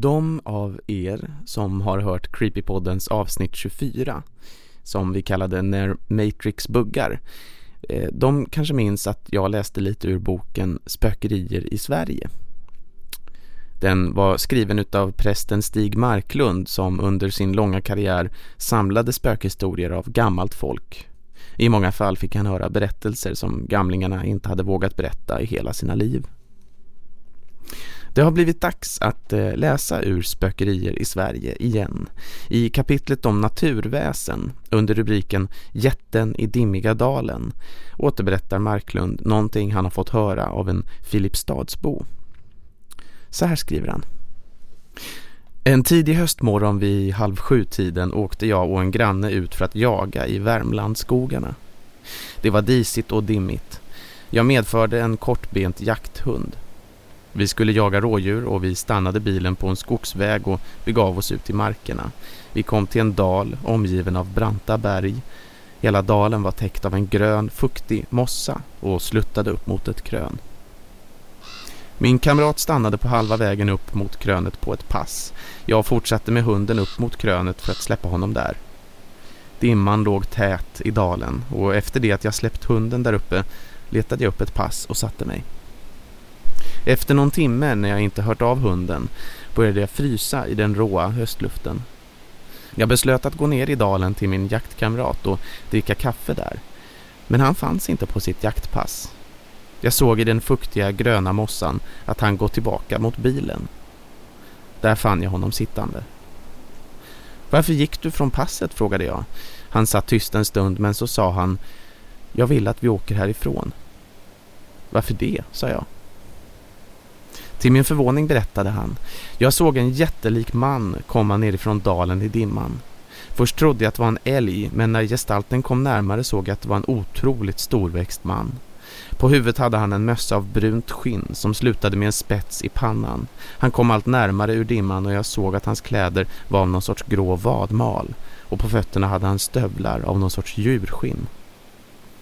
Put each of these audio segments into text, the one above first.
De av er som har hört Creepypoddens avsnitt 24 som vi kallade När Matrix buggar eh, de kanske minns att jag läste lite ur boken Spökerier i Sverige. Den var skriven av prästen Stig Marklund som under sin långa karriär samlade spökhistorier av gammalt folk. I många fall fick han höra berättelser som gamlingarna inte hade vågat berätta i hela sina liv. Det har blivit dags att eh, läsa ur spökerier i Sverige igen. I kapitlet om naturväsen under rubriken Jätten i dimmiga dalen återberättar Marklund någonting han har fått höra av en Filipstadsbo. Så här skriver han. En tidig höstmorgon vid halv sju-tiden åkte jag och en granne ut för att jaga i Värmlandsskogarna. Det var disigt och dimmigt. Jag medförde en kortbent jakthund. Vi skulle jaga rådjur och vi stannade bilen på en skogsväg och begav oss ut i markerna. Vi kom till en dal omgiven av branta berg. Hela dalen var täckt av en grön, fuktig mossa och sluttade upp mot ett krön. Min kamrat stannade på halva vägen upp mot krönet på ett pass. Jag fortsatte med hunden upp mot krönet för att släppa honom där. Dimman låg tät i dalen och efter det att jag släppt hunden där uppe letade jag upp ett pass och satte mig. Efter någon timme när jag inte hört av hunden började jag frysa i den råa höstluften. Jag beslöt att gå ner i dalen till min jaktkamrat och dricka kaffe där. Men han fanns inte på sitt jaktpass. Jag såg i den fuktiga gröna mossan att han gått tillbaka mot bilen. Där fann jag honom sittande. Varför gick du från passet, frågade jag. Han satt tyst en stund men så sa han Jag vill att vi åker härifrån. Varför det, sa jag. Till min förvåning berättade han. Jag såg en jättelik man komma nerifrån dalen i dimman. Först trodde jag att det var en älg men när gestalten kom närmare såg jag att det var en otroligt storväxt man. På huvudet hade han en mössa av brunt skinn som slutade med en spets i pannan. Han kom allt närmare ur dimman och jag såg att hans kläder var av någon sorts grå vadmal och på fötterna hade han stövlar av någon sorts djurskinn.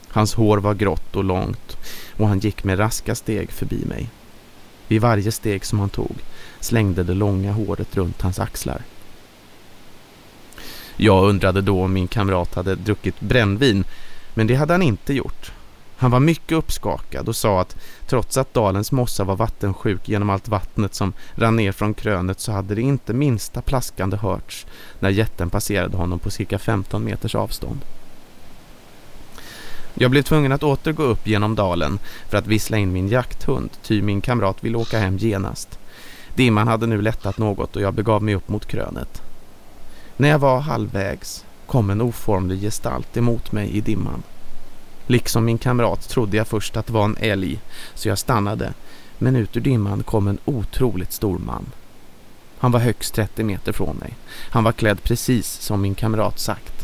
Hans hår var grått och långt och han gick med raska steg förbi mig. Vid varje steg som han tog slängde det långa håret runt hans axlar. Jag undrade då om min kamrat hade druckit brännvin, men det hade han inte gjort. Han var mycket uppskakad och sa att trots att dalens mossa var vattensjuk genom allt vattnet som rann ner från krönet så hade det inte minsta plaskande hörts när jätten passerade honom på cirka 15 meters avstånd. Jag blev tvungen att åter gå upp genom dalen för att vissla in min jakthund, ty min kamrat ville åka hem genast. Dimman hade nu lättat något och jag begav mig upp mot krönet. När jag var halvvägs kom en oformlig gestalt emot mig i dimman. Liksom min kamrat trodde jag först att det var en älg, så jag stannade. Men ut ur dimman kom en otroligt stor man. Han var högst 30 meter från mig. Han var klädd precis som min kamrat sagt.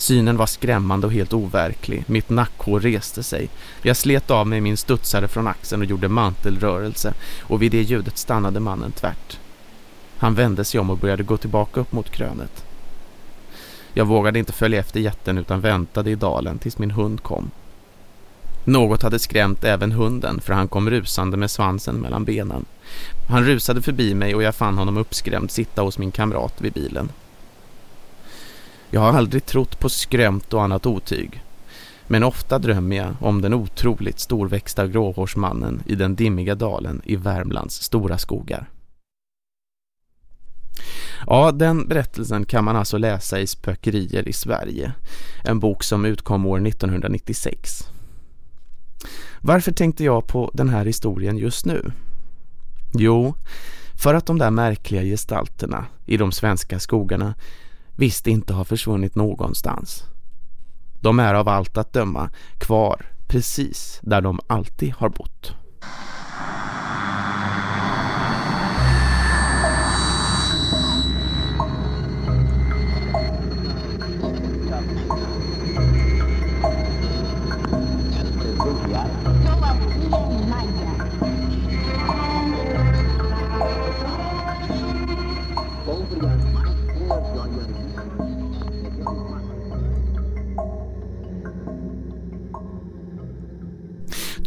Synen var skrämmande och helt overklig. Mitt nackhår reste sig. Jag slet av mig min studsare från axeln och gjorde mantelrörelse och vid det ljudet stannade mannen tvärt. Han vände sig om och började gå tillbaka upp mot krönet. Jag vågade inte följa efter jätten utan väntade i dalen tills min hund kom. Något hade skrämt även hunden för han kom rusande med svansen mellan benen. Han rusade förbi mig och jag fann honom uppskrämd sitta hos min kamrat vid bilen. Jag har aldrig trott på skrämt och annat otyg. Men ofta drömmer jag om den otroligt storväxta gråhårsmannen i den dimmiga dalen i Värmlands stora skogar. Ja, den berättelsen kan man alltså läsa i Spökerier i Sverige. En bok som utkom år 1996. Varför tänkte jag på den här historien just nu? Jo, för att de där märkliga gestalterna i de svenska skogarna visst inte har försvunnit någonstans. De är av allt att döma kvar precis där de alltid har bott.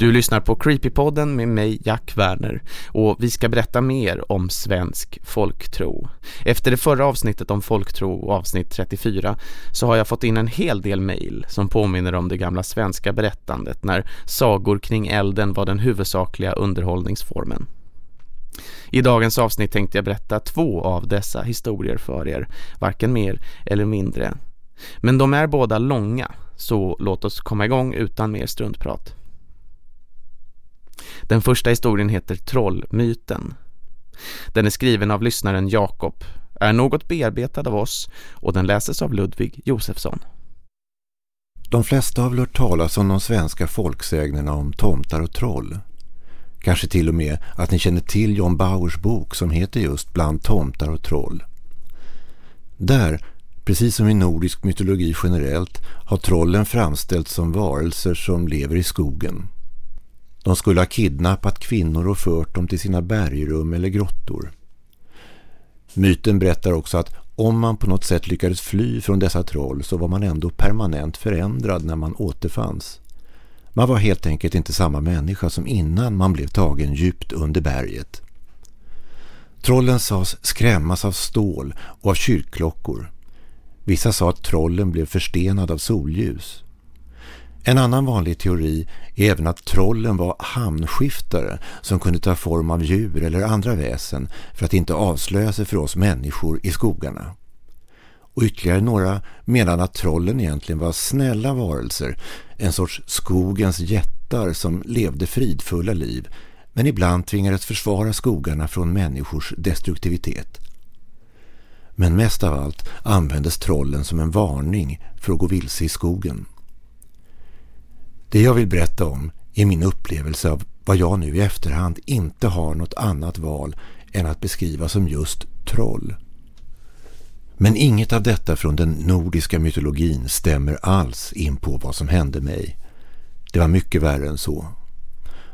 Du lyssnar på Creepypodden med mig Jack Werner och vi ska berätta mer om svensk folktro. Efter det förra avsnittet om folktro, avsnitt 34, så har jag fått in en hel del mejl som påminner om det gamla svenska berättandet när sagor kring elden var den huvudsakliga underhållningsformen. I dagens avsnitt tänkte jag berätta två av dessa historier för er, varken mer eller mindre. Men de är båda långa, så låt oss komma igång utan mer struntprat. Den första historien heter Trollmyten. Den är skriven av lyssnaren Jakob, är något bearbetad av oss och den läses av Ludvig Josefsson. De flesta har väl hört talas om de svenska folksägnerna om tomtar och troll. Kanske till och med att ni känner till John Bauers bok som heter just Bland tomtar och troll. Där, precis som i nordisk mytologi generellt, har trollen framställts som varelser som lever i skogen. De skulle ha kidnappat kvinnor och fört dem till sina bergrum eller grottor. Myten berättar också att om man på något sätt lyckades fly från dessa troll så var man ändå permanent förändrad när man återfanns. Man var helt enkelt inte samma människa som innan man blev tagen djupt under berget. Trollen sades skrämmas av stål och av kyrkklockor. Vissa sa att trollen blev förstenad av solljus. En annan vanlig teori är även att trollen var hamnskiftare som kunde ta form av djur eller andra väsen för att inte avslöja sig för oss människor i skogarna. Och ytterligare några menar att trollen egentligen var snälla varelser, en sorts skogens jättar som levde fridfulla liv men ibland tvingades försvara skogarna från människors destruktivitet. Men mest av allt användes trollen som en varning för att gå vilse i skogen. Det jag vill berätta om är min upplevelse av vad jag nu i efterhand inte har något annat val än att beskriva som just troll. Men inget av detta från den nordiska mytologin stämmer alls in på vad som hände mig. Det var mycket värre än så.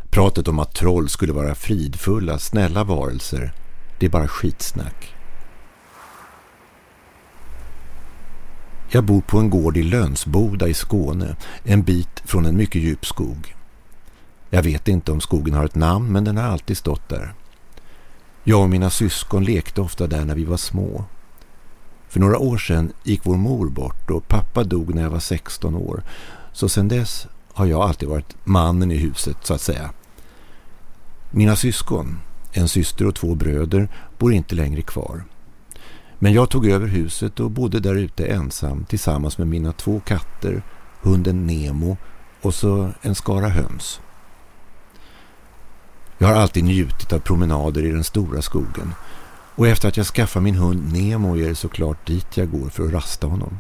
Pratet om att troll skulle vara fridfulla, snälla varelser, det är bara skitsnack. Jag bor på en gård i Lönsboda i Skåne, en bit från en mycket djup skog. Jag vet inte om skogen har ett namn men den har alltid stått där. Jag och mina syskon lekte ofta där när vi var små. För några år sedan gick vår mor bort och pappa dog när jag var 16 år. Så sedan dess har jag alltid varit mannen i huset så att säga. Mina syskon, en syster och två bröder, bor inte längre kvar. Men jag tog över huset och bodde där ute ensam tillsammans med mina två katter, hunden Nemo och så en skara höns. Jag har alltid njutit av promenader i den stora skogen och efter att jag skaffar min hund Nemo är det såklart dit jag går för att rasta honom.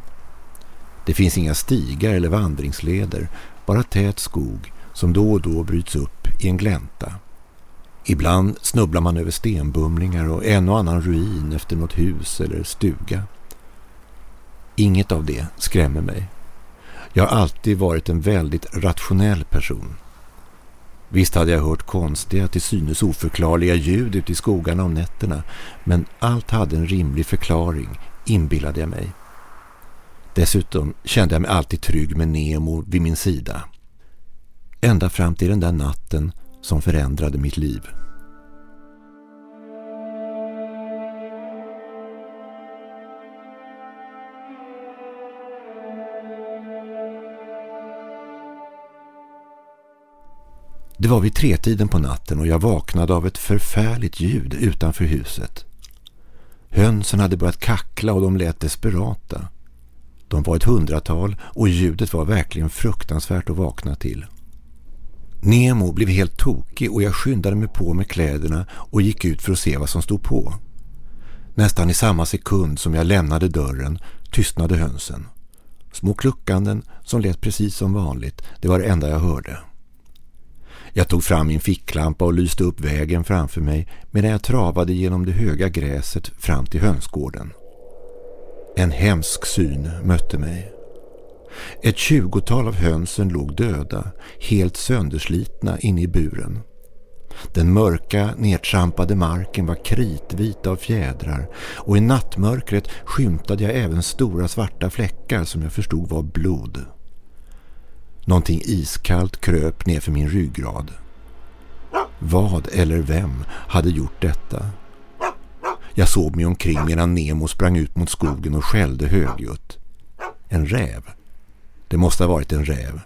Det finns inga stigar eller vandringsleder, bara tät skog som då och då bryts upp i en glänta. Ibland snubblar man över stenbumlingar och en och annan ruin efter något hus eller stuga. Inget av det skrämmer mig. Jag har alltid varit en väldigt rationell person. Visst hade jag hört konstiga, till synes oförklarliga ljud ute i skogarna om nätterna, men allt hade en rimlig förklaring, inbillade jag mig. Dessutom kände jag mig alltid trygg med Nemo vid min sida. Ända fram till den där natten som förändrade mitt liv. Det var vid tretiden på natten och jag vaknade av ett förfärligt ljud utanför huset. Hönsen hade börjat kackla och de lät desperata. De var ett hundratal och ljudet var verkligen fruktansvärt att vakna till. Nemo blev helt tokig och jag skyndade mig på med kläderna och gick ut för att se vad som stod på. Nästan i samma sekund som jag lämnade dörren tystnade hönsen. Små kluckanden som lät precis som vanligt, det var det enda jag hörde. Jag tog fram min ficklampa och lyste upp vägen framför mig medan jag travade genom det höga gräset fram till hönsgården. En hemsk syn mötte mig. Ett tjugotal av hönsen låg döda, helt sönderslitna inne i buren. Den mörka, nedtrampade marken var kritvit av fjädrar och i nattmörkret skymtade jag även stora svarta fläckar som jag förstod var blod. Någonting iskallt kröp ner för min ryggrad. Vad eller vem hade gjort detta? Jag såg mig omkring medan Nemo sprang ut mot skogen och skällde högljutt. En räv. Det måste ha varit en räv.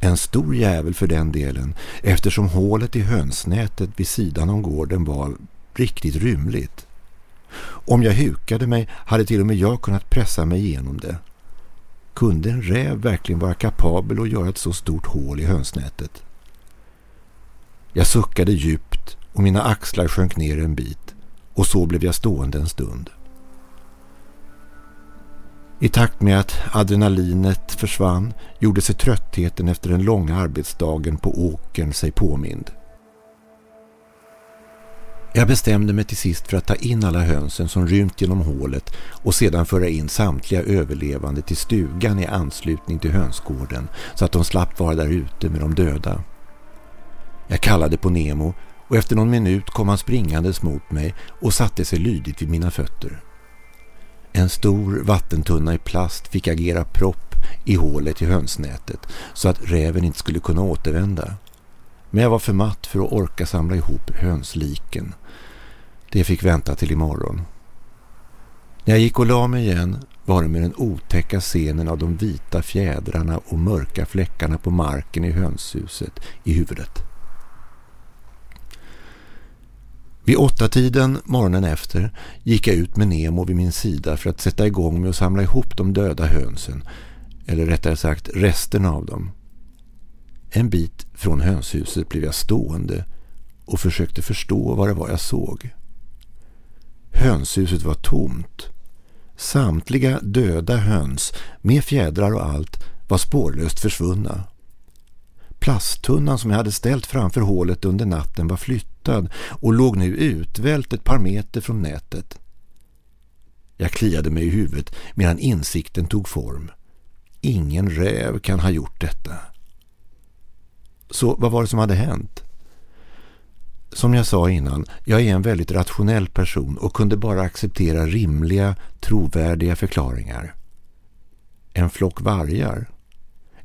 En stor jävel för den delen eftersom hålet i hönsnätet vid sidan om gården var riktigt rymligt. Om jag hukade mig hade till och med jag kunnat pressa mig igenom det. Kunde en räv verkligen vara kapabel att göra ett så stort hål i hönsnätet? Jag suckade djupt och mina axlar sjönk ner en bit och så blev jag stående en stund. I takt med att adrenalinet försvann gjorde sig tröttheten efter den långa arbetsdagen på åkern sig påmind. Jag bestämde mig till sist för att ta in alla hönsen som rymt genom hålet och sedan föra in samtliga överlevande till stugan i anslutning till hönsgården så att de slapp vara där ute med de döda. Jag kallade på Nemo och efter någon minut kom han springandes mot mig och satte sig lydigt vid mina fötter. En stor vattentunna i plast fick agera propp i hålet i hönsnätet så att räven inte skulle kunna återvända. Men jag var för matt för att orka samla ihop hönsliken. Det fick vänta till imorgon. När jag gick och la mig igen var det med den otäcka scenen av de vita fjädrarna och mörka fläckarna på marken i hönshuset i huvudet. Vid åtta tiden morgonen efter gick jag ut med Nemo vid min sida för att sätta igång med att samla ihop de döda hönsen, eller rättare sagt resten av dem. En bit från hönshuset blev jag stående och försökte förstå vad det var jag såg. Hönshuset var tomt. Samtliga döda höns, med fjädrar och allt, var spårlöst försvunna. Plasttunnan som jag hade ställt framför hålet under natten var flyttad och låg nu utvält ett par meter från nätet. Jag kliade mig i huvudet medan insikten tog form. Ingen räv kan ha gjort detta. Så vad var det som hade hänt? Som jag sa innan, jag är en väldigt rationell person och kunde bara acceptera rimliga, trovärdiga förklaringar. En flock vargar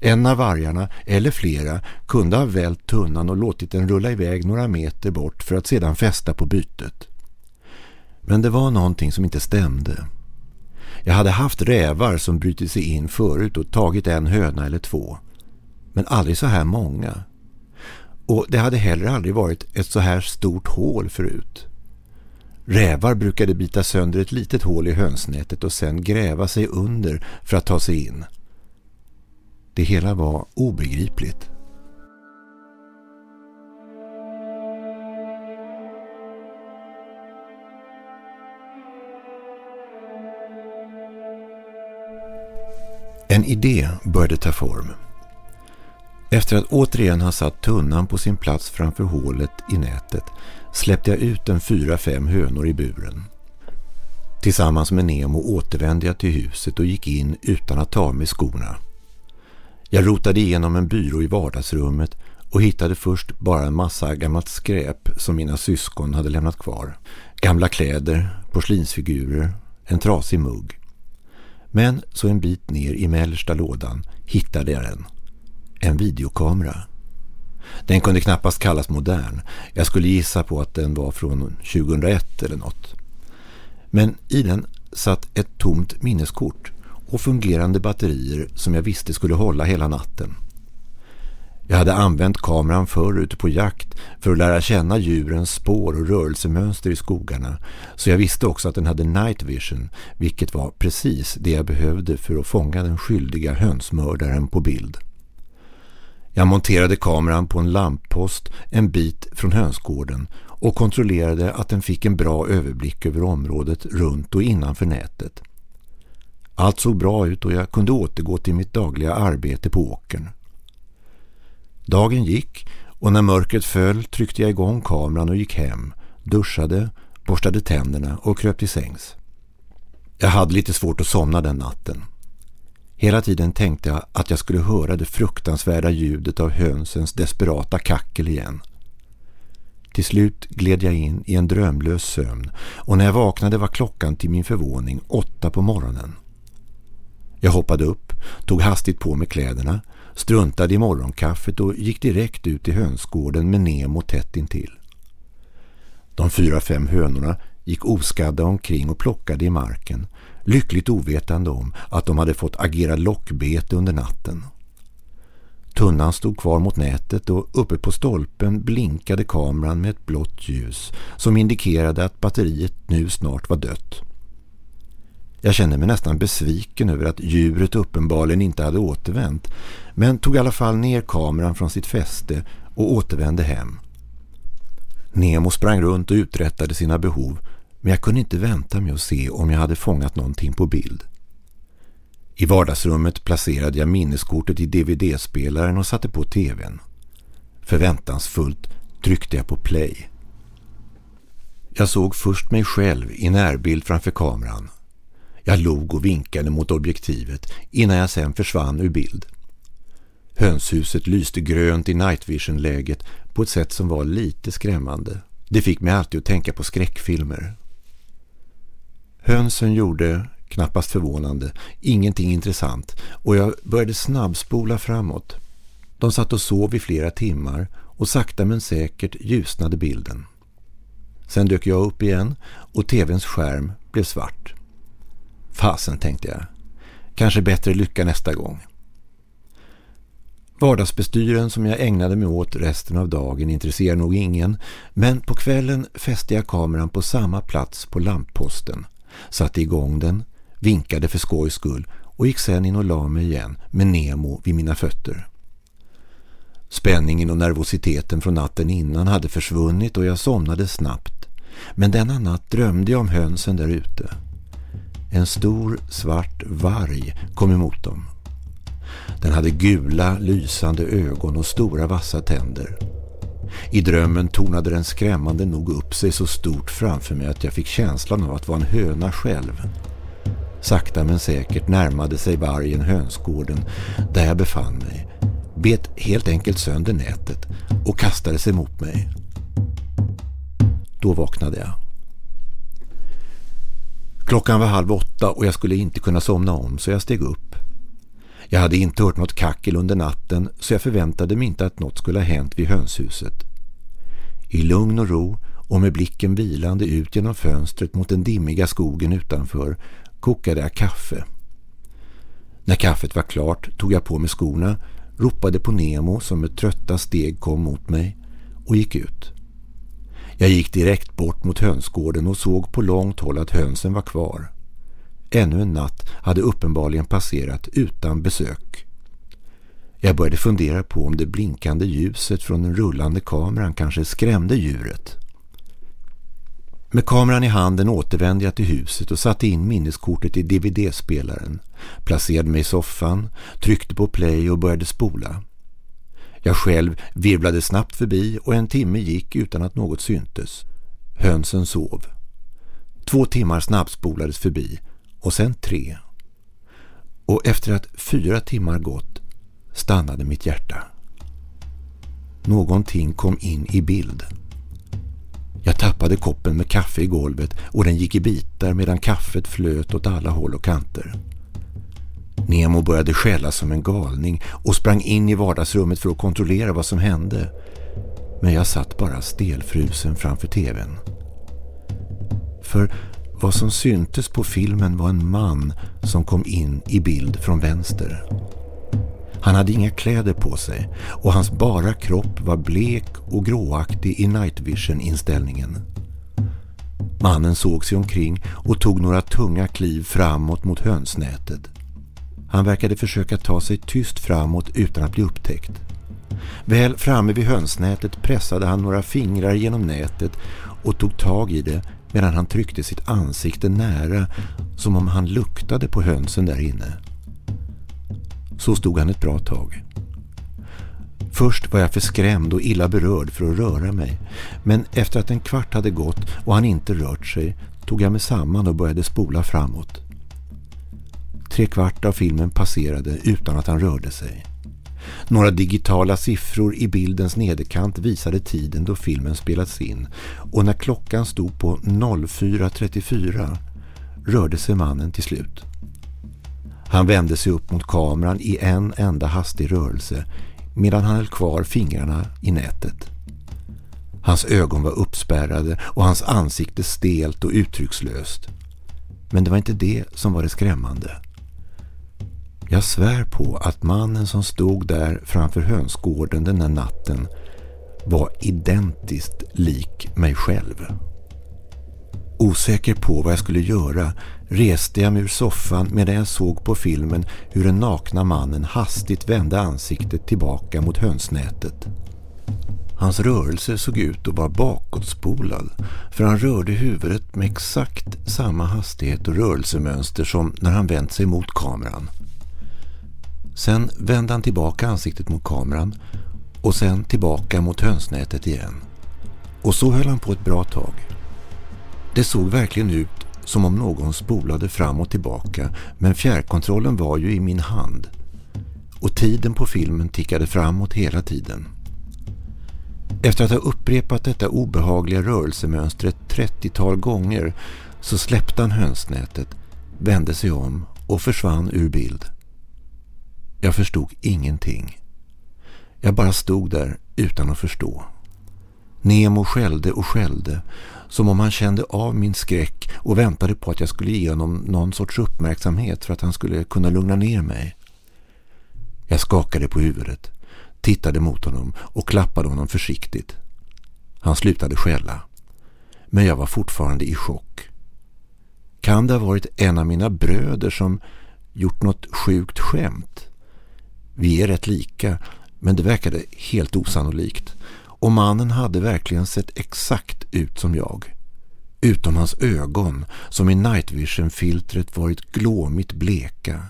en av vargarna, eller flera, kunde ha vält tunnan och låtit den rulla iväg några meter bort för att sedan fästa på bytet. Men det var någonting som inte stämde. Jag hade haft rävar som brutit sig in förut och tagit en höna eller två. Men aldrig så här många. Och det hade heller aldrig varit ett så här stort hål förut. Rävar brukade bita sönder ett litet hål i hönsnätet och sen gräva sig under för att ta sig in. Det hela var obegripligt. En idé började ta form. Efter att återigen ha satt tunnan på sin plats framför hålet i nätet släppte jag ut en fyra, fem hönor i buren. Tillsammans med Nemo återvände jag till huset och gick in utan att ta av mig skorna. Jag rotade igenom en byrå i vardagsrummet och hittade först bara en massa gammalt skräp som mina syskon hade lämnat kvar. Gamla kläder, porslinsfigurer, en trasig mugg. Men så en bit ner i mellersta lådan hittade jag den. En videokamera. Den kunde knappast kallas modern. Jag skulle gissa på att den var från 2001 eller något. Men i den satt ett tomt minneskort och fungerande batterier som jag visste skulle hålla hela natten. Jag hade använt kameran förr ute på jakt för att lära känna djurens spår och rörelsemönster i skogarna så jag visste också att den hade night vision vilket var precis det jag behövde för att fånga den skyldiga hönsmördaren på bild. Jag monterade kameran på en lamppost en bit från hönsgården och kontrollerade att den fick en bra överblick över området runt och innanför nätet. Allt såg bra ut och jag kunde återgå till mitt dagliga arbete på åkern. Dagen gick och när mörkret föll tryckte jag igång kameran och gick hem, duschade, borstade tänderna och kröp till sängs. Jag hade lite svårt att somna den natten. Hela tiden tänkte jag att jag skulle höra det fruktansvärda ljudet av hönsens desperata kackel igen. Till slut gled jag in i en drömlös sömn och när jag vaknade var klockan till min förvåning åtta på morgonen. Jag hoppade upp, tog hastigt på mig kläderna, struntade i morgonkaffet och gick direkt ut i hönsgården med Nemo tätt intill. De fyra, fem hönorna gick oskadda omkring och plockade i marken, lyckligt ovetande om att de hade fått agera lockbete under natten. Tunnan stod kvar mot nätet och uppe på stolpen blinkade kameran med ett blått ljus som indikerade att batteriet nu snart var dött. Jag kände mig nästan besviken över att djuret uppenbarligen inte hade återvänt men tog i alla fall ner kameran från sitt fäste och återvände hem. Nemo sprang runt och uträttade sina behov men jag kunde inte vänta med att se om jag hade fångat någonting på bild. I vardagsrummet placerade jag minneskortet i DVD-spelaren och satte på tvn. Förväntansfullt tryckte jag på play. Jag såg först mig själv i närbild framför kameran. Jag log och vinkade mot objektivet innan jag sen försvann ur bild. Hönshuset lyste grönt i night vision-läget på ett sätt som var lite skrämmande. Det fick mig alltid att tänka på skräckfilmer. Hönsen gjorde, knappast förvånande, ingenting intressant och jag började snabbspola framåt. De satt och sov i flera timmar och sakta men säkert ljusnade bilden. Sen dök jag upp igen och tvns skärm blev svart. Fasen tänkte jag. Kanske bättre lycka nästa gång. Vardagsbestyren som jag ägnade mig åt resten av dagen intresserar nog ingen men på kvällen fäste jag kameran på samma plats på lampposten, satte igång den, vinkade för skojs skull och gick sen in och la mig igen med Nemo vid mina fötter. Spänningen och nervositeten från natten innan hade försvunnit och jag somnade snabbt. Men denna natt drömde jag om hönsen där ute. En stor svart varg kom emot dem. Den hade gula, lysande ögon och stora vassa tänder. I drömmen tornade den skrämmande nog upp sig så stort framför mig att jag fick känslan av att vara en höna själv. Sakta men säkert närmade sig vargen hönsgården där jag befann mig, bet helt enkelt sönder nätet och kastade sig mot mig. Då vaknade jag. Klockan var halv åtta och jag skulle inte kunna somna om så jag steg upp. Jag hade inte hört något kackel under natten så jag förväntade mig inte att något skulle ha hänt vid hönshuset. I lugn och ro och med blicken vilande ut genom fönstret mot den dimmiga skogen utanför kokade jag kaffe. När kaffet var klart tog jag på mig skorna, ropade på Nemo som med trötta steg kom mot mig och gick ut. Jag gick direkt bort mot hönsgården och såg på långt håll att hönsen var kvar. Ännu en natt hade uppenbarligen passerat utan besök. Jag började fundera på om det blinkande ljuset från den rullande kameran kanske skrämde djuret. Med kameran i handen återvände jag till huset och satte in minneskortet i DVD-spelaren, placerade mig i soffan, tryckte på play och började spola. Jag själv virvlade snabbt förbi och en timme gick utan att något syntes. Hönsen sov. Två timmar snabbspolades förbi och sen tre. Och efter att fyra timmar gått stannade mitt hjärta. Någonting kom in i bild. Jag tappade koppen med kaffe i golvet och den gick i bitar medan kaffet flöt åt alla håll och kanter. Nemo började skälla som en galning och sprang in i vardagsrummet för att kontrollera vad som hände. Men jag satt bara stelfrusen framför tvn. För vad som syntes på filmen var en man som kom in i bild från vänster. Han hade inga kläder på sig och hans bara kropp var blek och gråaktig i night vision-inställningen. Mannen såg sig omkring och tog några tunga kliv framåt mot hönsnätet. Han verkade försöka ta sig tyst framåt utan att bli upptäckt. Väl framme vid hönsnätet pressade han några fingrar genom nätet och tog tag i det medan han tryckte sitt ansikte nära som om han luktade på hönsen där inne. Så stod han ett bra tag. Först var jag för skrämd och illa berörd för att röra mig. Men efter att en kvart hade gått och han inte rört sig tog jag mig samman och började spola framåt. Tre kvart av filmen passerade utan att han rörde sig. Några digitala siffror i bildens nederkant visade tiden då filmen spelats in och när klockan stod på 04.34 rörde sig mannen till slut. Han vände sig upp mot kameran i en enda hastig rörelse medan han höll kvar fingrarna i nätet. Hans ögon var uppspärrade och hans ansikte stelt och uttryckslöst. Men det var inte det som var det skrämmande. Jag svär på att mannen som stod där framför hönsgården den där natten var identiskt lik mig själv. Osäker på vad jag skulle göra reste jag mig ur soffan medan jag såg på filmen hur den nakna mannen hastigt vände ansiktet tillbaka mot hönsnätet. Hans rörelse såg ut att vara bakåtspolad för han rörde huvudet med exakt samma hastighet och rörelsemönster som när han vänt sig mot kameran. Sen vände han tillbaka ansiktet mot kameran och sen tillbaka mot hönsnätet igen. Och så höll han på ett bra tag. Det såg verkligen ut som om någon spolade fram och tillbaka men fjärrkontrollen var ju i min hand. Och tiden på filmen tickade framåt hela tiden. Efter att ha upprepat detta obehagliga rörelsemönster ett 30-tal gånger så släppte han hönsnätet, vände sig om och försvann ur bild. Jag förstod ingenting. Jag bara stod där utan att förstå. Nemo skällde och skällde som om han kände av min skräck och väntade på att jag skulle ge honom någon sorts uppmärksamhet för att han skulle kunna lugna ner mig. Jag skakade på huvudet, tittade mot honom och klappade honom försiktigt. Han slutade skälla. Men jag var fortfarande i chock. Kan det ha varit en av mina bröder som gjort något sjukt skämt? Vi är rätt lika, men det verkade helt osannolikt. Och mannen hade verkligen sett exakt ut som jag. Utom hans ögon som i night vision-filtret varit glåmigt bleka,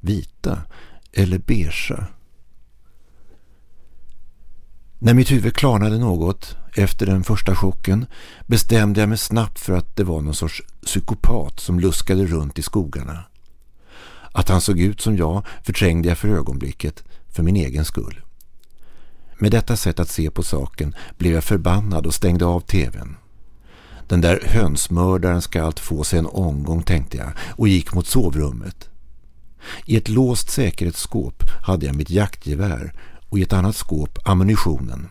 vita eller beigea. När mitt huvud klarnade något efter den första chocken bestämde jag mig snabbt för att det var någon sorts psykopat som luskade runt i skogarna. Att han såg ut som jag förträngde jag för ögonblicket för min egen skull. Med detta sätt att se på saken blev jag förbannad och stängde av tvn. Den där hönsmördaren ska allt få sig en omgång tänkte jag och gick mot sovrummet. I ett låst säkerhetsskåp hade jag mitt jaktgevär och i ett annat skåp ammunitionen.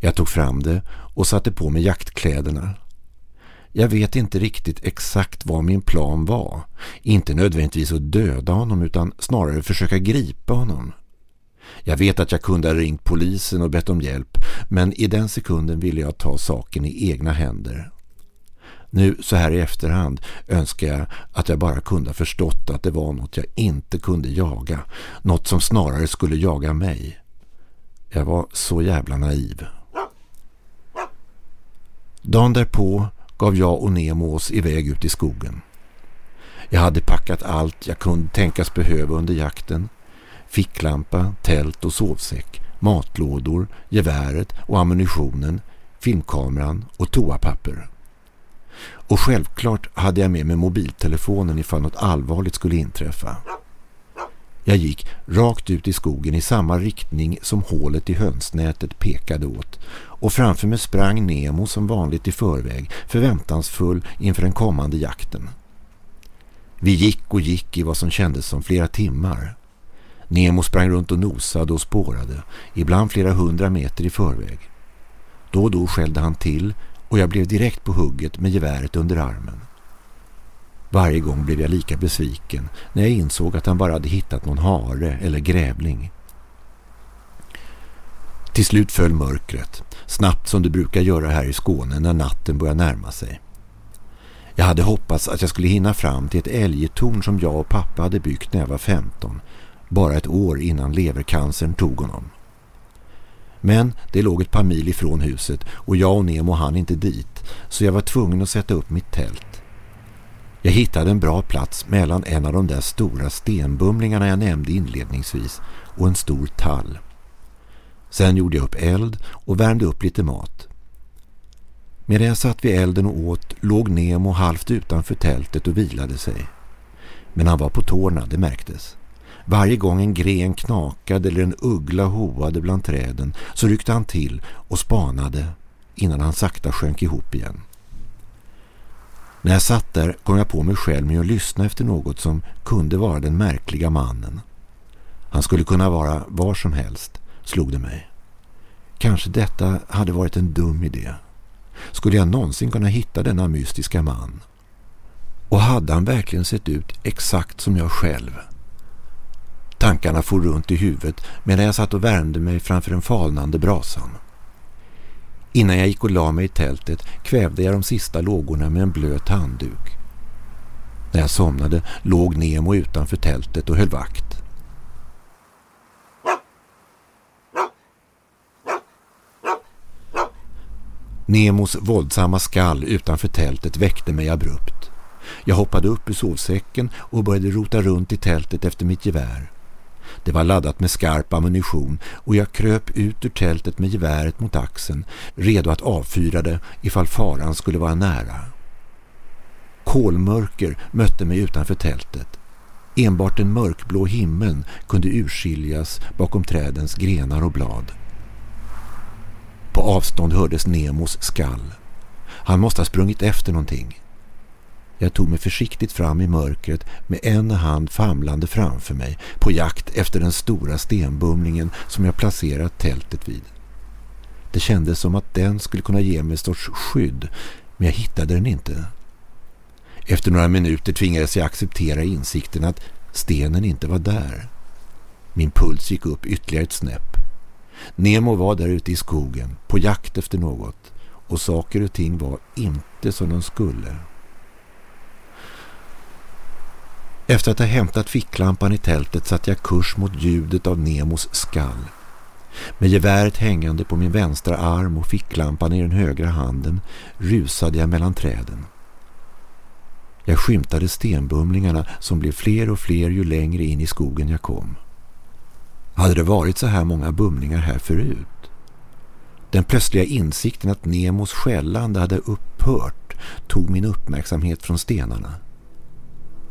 Jag tog fram det och satte på mig jaktkläderna. Jag vet inte riktigt exakt vad min plan var. Inte nödvändigtvis att döda honom utan snarare försöka gripa honom. Jag vet att jag kunde ha ringt polisen och bett om hjälp men i den sekunden ville jag ta saken i egna händer. Nu så här i efterhand önskar jag att jag bara kunde ha förstått att det var något jag inte kunde jaga. Något som snarare skulle jaga mig. Jag var så jävla naiv. Dagen därpå gav jag och Nemo oss iväg ut i skogen. Jag hade packat allt jag kunde tänkas behöva under jakten ficklampa, tält och sovsäck, matlådor, geväret och ammunitionen, filmkameran och toapapper. Och självklart hade jag med mig mobiltelefonen ifall något allvarligt skulle inträffa. Jag gick rakt ut i skogen i samma riktning som hålet i hönsnätet pekade åt och framför mig sprang Nemo som vanligt i förväg, förväntansfull inför den kommande jakten. Vi gick och gick i vad som kändes som flera timmar. Nemo sprang runt och nosade och spårade, ibland flera hundra meter i förväg. Då och då skällde han till och jag blev direkt på hugget med geväret under armen. Varje gång blev jag lika besviken när jag insåg att han bara hade hittat någon hare eller grävling. Till slut föll mörkret, snabbt som det brukar göra här i Skåne när natten börjar närma sig. Jag hade hoppats att jag skulle hinna fram till ett älgtorn som jag och pappa hade byggt när jag var 15 bara ett år innan levercancern tog honom. Men det låg ett par mil ifrån huset och jag och Nemo hann inte dit så jag var tvungen att sätta upp mitt tält. Jag hittade en bra plats mellan en av de där stora stenbumlingarna jag nämnde inledningsvis och en stor tall. Sen gjorde jag upp eld och värmde upp lite mat. Medan jag satt vid elden och åt låg Nemo halvt utanför tältet och vilade sig. Men han var på tårna, det märktes. Varje gång en gren knakade eller en uggla hoade bland träden så ryckte han till och spanade innan han sakta sjönk ihop igen. När jag satt där kom jag på mig själv med att lyssna efter något som kunde vara den märkliga mannen. Han skulle kunna vara var som helst, slog det mig. Kanske detta hade varit en dum idé. Skulle jag någonsin kunna hitta denna mystiska man? Och hade han verkligen sett ut exakt som jag själv? Tankarna for runt i huvudet medan jag satt och värmde mig framför en falnande brasan. Innan jag gick och la mig i tältet kvävde jag de sista lågorna med en blöt handduk. När jag somnade låg Nemo utanför tältet och höll vakt. Nemos våldsamma skall utanför tältet väckte mig abrupt. Jag hoppade upp ur sovsäcken och började rota runt i tältet efter mitt gevär. Det var laddat med skarp ammunition och jag kröp ut ur tältet med geväret mot axeln, redo att avfyra det ifall faran skulle vara nära. Kolmörker mötte mig utanför tältet. Enbart den mörkblå himlen kunde urskiljas bakom trädens grenar och blad. På avstånd hördes Nemos skall. Han måste ha sprungit efter någonting. Jag tog mig försiktigt fram i mörkret med en hand famlande framför mig på jakt efter den stora stenbumlingen som jag placerat tältet vid. Det kändes som att den skulle kunna ge mig ett sorts skydd men jag hittade den inte. Efter några minuter tvingades jag acceptera insikten att stenen inte var där. Min puls gick upp ytterligare ett snäpp. Nemo var där ute i skogen på jakt efter något och saker och ting var inte som de skulle. Efter att ha hämtat ficklampan i tältet satt jag kurs mot ljudet av Nemos skall. Med geväret hängande på min vänstra arm och ficklampan i den högra handen rusade jag mellan träden. Jag skymtade stenbumlingarna som blev fler och fler ju längre in i skogen jag kom. Hade det varit så här många bumlingar här förut? Den plötsliga insikten att Nemos skällande hade upphört tog min uppmärksamhet från stenarna.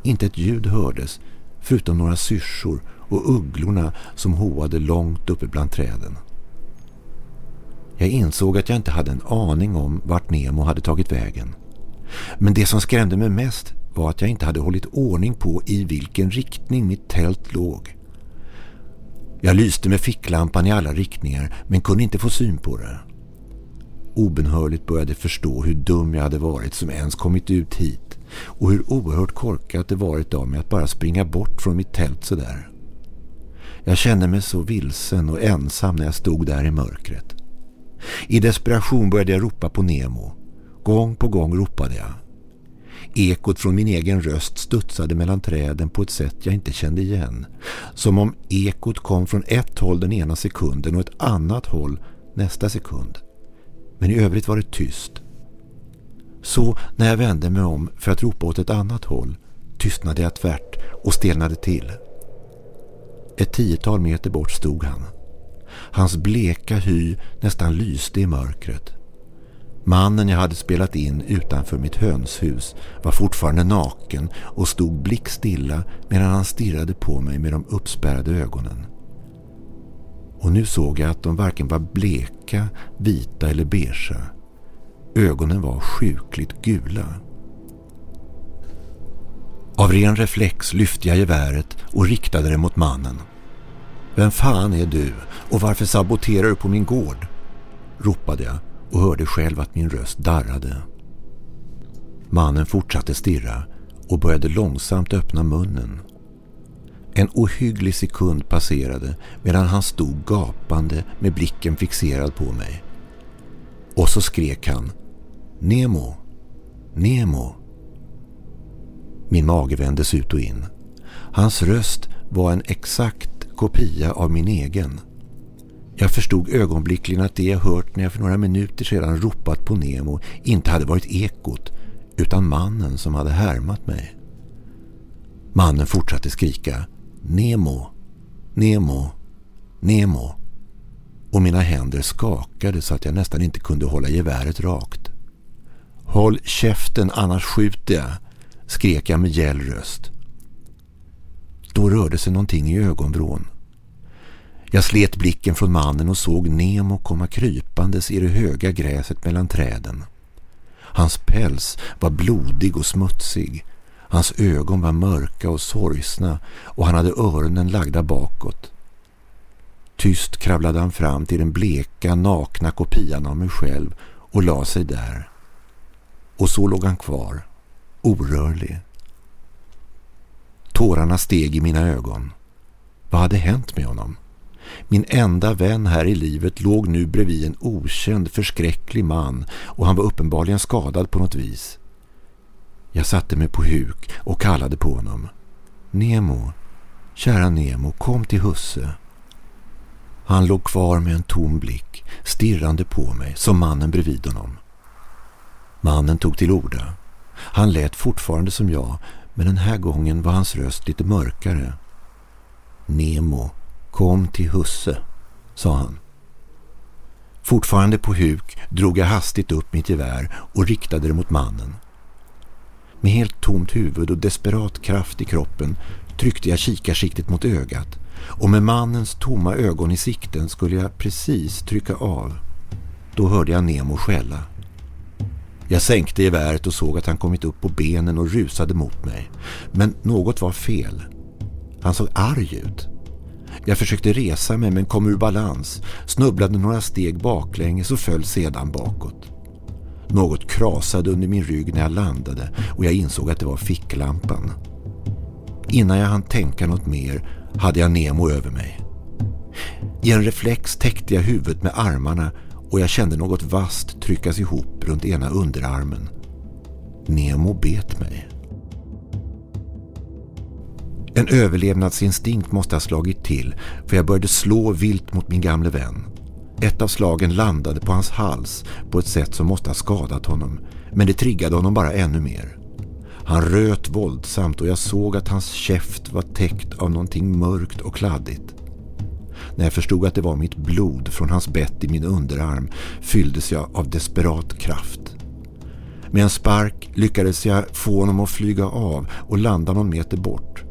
Inte ett ljud hördes förutom några syrsor och ugglorna som hoade långt uppe bland träden. Jag insåg att jag inte hade en aning om vart Nemo hade tagit vägen. Men det som skrämde mig mest var att jag inte hade hållit ordning på i vilken riktning mitt tält låg. Jag lyste med ficklampan i alla riktningar men kunde inte få syn på det. Obenhörligt började jag förstå hur dum jag hade varit som ens kommit ut hit och hur oerhört korkat det varit av mig att bara springa bort från mitt tält så där. Jag kände mig så vilsen och ensam när jag stod där i mörkret. I desperation började jag ropa på Nemo. Gång på gång ropade jag. Ekot från min egen röst studsade mellan träden på ett sätt jag inte kände igen. Som om ekot kom från ett håll den ena sekunden och ett annat håll nästa sekund. Men i övrigt var det tyst. Så när jag vände mig om för att ropa åt ett annat håll tystnade jag tvärt och stelnade till. Ett tiotal meter bort stod han. Hans bleka hy nästan lyste i mörkret. Mannen jag hade spelat in utanför mitt hönshus var fortfarande naken och stod blickstilla medan han stirrade på mig med de uppspärrade ögonen. Och nu såg jag att de varken var bleka, vita eller beige. Ögonen var sjukligt gula. Av ren reflex lyfte jag geväret och riktade det mot mannen. Vem fan är du och varför saboterar du på min gård? ropade jag och hörde själv att min röst darrade. Mannen fortsatte stirra och började långsamt öppna munnen. En ohygglig sekund passerade medan han stod gapande med blicken fixerad på mig. Och så skrek han Nemo, Nemo. Min mage vändes ut och in. Hans röst var en exakt kopia av min egen. Jag förstod ögonblickligen att det jag hört när jag för några minuter sedan ropat på Nemo inte hade varit ekot utan mannen som hade härmat mig. Mannen fortsatte skrika Nemo, Nemo, Nemo och mina händer skakade så att jag nästan inte kunde hålla geväret rakt. Håll käften annars skjuter jag, skrek jag med gäll röst. Då rörde sig någonting i ögonvrån. Jag slet blicken från mannen och såg Nemo komma krypandes i det höga gräset mellan träden. Hans päls var blodig och smutsig. Hans ögon var mörka och sorgsna och han hade öronen lagda bakåt. Tyst kravlade han fram till den bleka, nakna kopian av mig själv och la sig där. Och så låg han kvar, orörlig. Tårarna steg i mina ögon. Vad hade hänt med honom? Min enda vän här i livet låg nu bredvid en okänd, förskräcklig man och han var uppenbarligen skadad på något vis. Jag satte mig på huk och kallade på honom. Nemo, kära Nemo, kom till husse. Han låg kvar med en tom blick, stirrande på mig som mannen bredvid honom. Mannen tog till orda. Han lät fortfarande som jag, men den här gången var hans röst lite mörkare. Nemo, kom till husse, sa han. Fortfarande på huk drog jag hastigt upp mitt gevär och riktade det mot mannen. Med helt tomt huvud och desperat kraft i kroppen tryckte jag kikarsiktet mot ögat och med mannens tomma ögon i sikten skulle jag precis trycka av. Då hörde jag Nemo skälla. Jag sänkte geväret och såg att han kommit upp på benen och rusade mot mig. Men något var fel. Han såg arg ut. Jag försökte resa mig men kom ur balans, snubblade några steg baklänges och föll sedan bakåt. Något krasade under min rygg när jag landade och jag insåg att det var ficklampan. Innan jag hann tänka något mer hade jag Nemo över mig. I en reflex täckte jag huvudet med armarna och jag kände något vasst tryckas ihop runt ena underarmen. Nemo bet mig. En överlevnadsinstinkt måste ha slagit till för jag började slå vilt mot min gamle vän. Ett av slagen landade på hans hals på ett sätt som måste ha skadat honom men det triggade honom bara ännu mer. Han röt våldsamt och jag såg att hans käft var täckt av någonting mörkt och kladdigt. När jag förstod att det var mitt blod från hans bett i min underarm fylldes jag av desperat kraft. Med en spark lyckades jag få honom att flyga av och landa någon meter bort.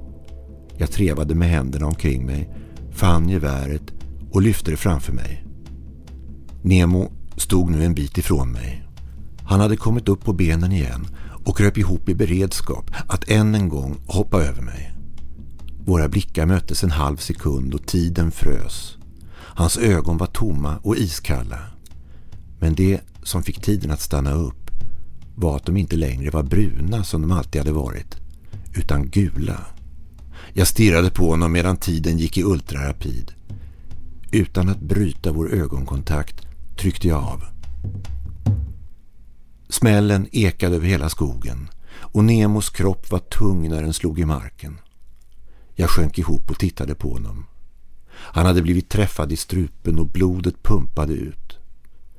Jag trevade med händerna omkring mig, fann geväret och lyfte det framför mig. Nemo stod nu en bit ifrån mig. Han hade kommit upp på benen igen och kröp ihop i beredskap att än en gång hoppa över mig. Våra blickar möttes en halv sekund och tiden frös. Hans ögon var tomma och iskalla. Men det som fick tiden att stanna upp var att de inte längre var bruna som de alltid hade varit, utan gula. Jag stirrade på honom medan tiden gick i ultrarapid. Utan att bryta vår ögonkontakt tryckte jag av. Smällen ekade över hela skogen och Nemos kropp var tung när den slog i marken. Jag sjönk ihop och tittade på honom. Han hade blivit träffad i strupen och blodet pumpade ut.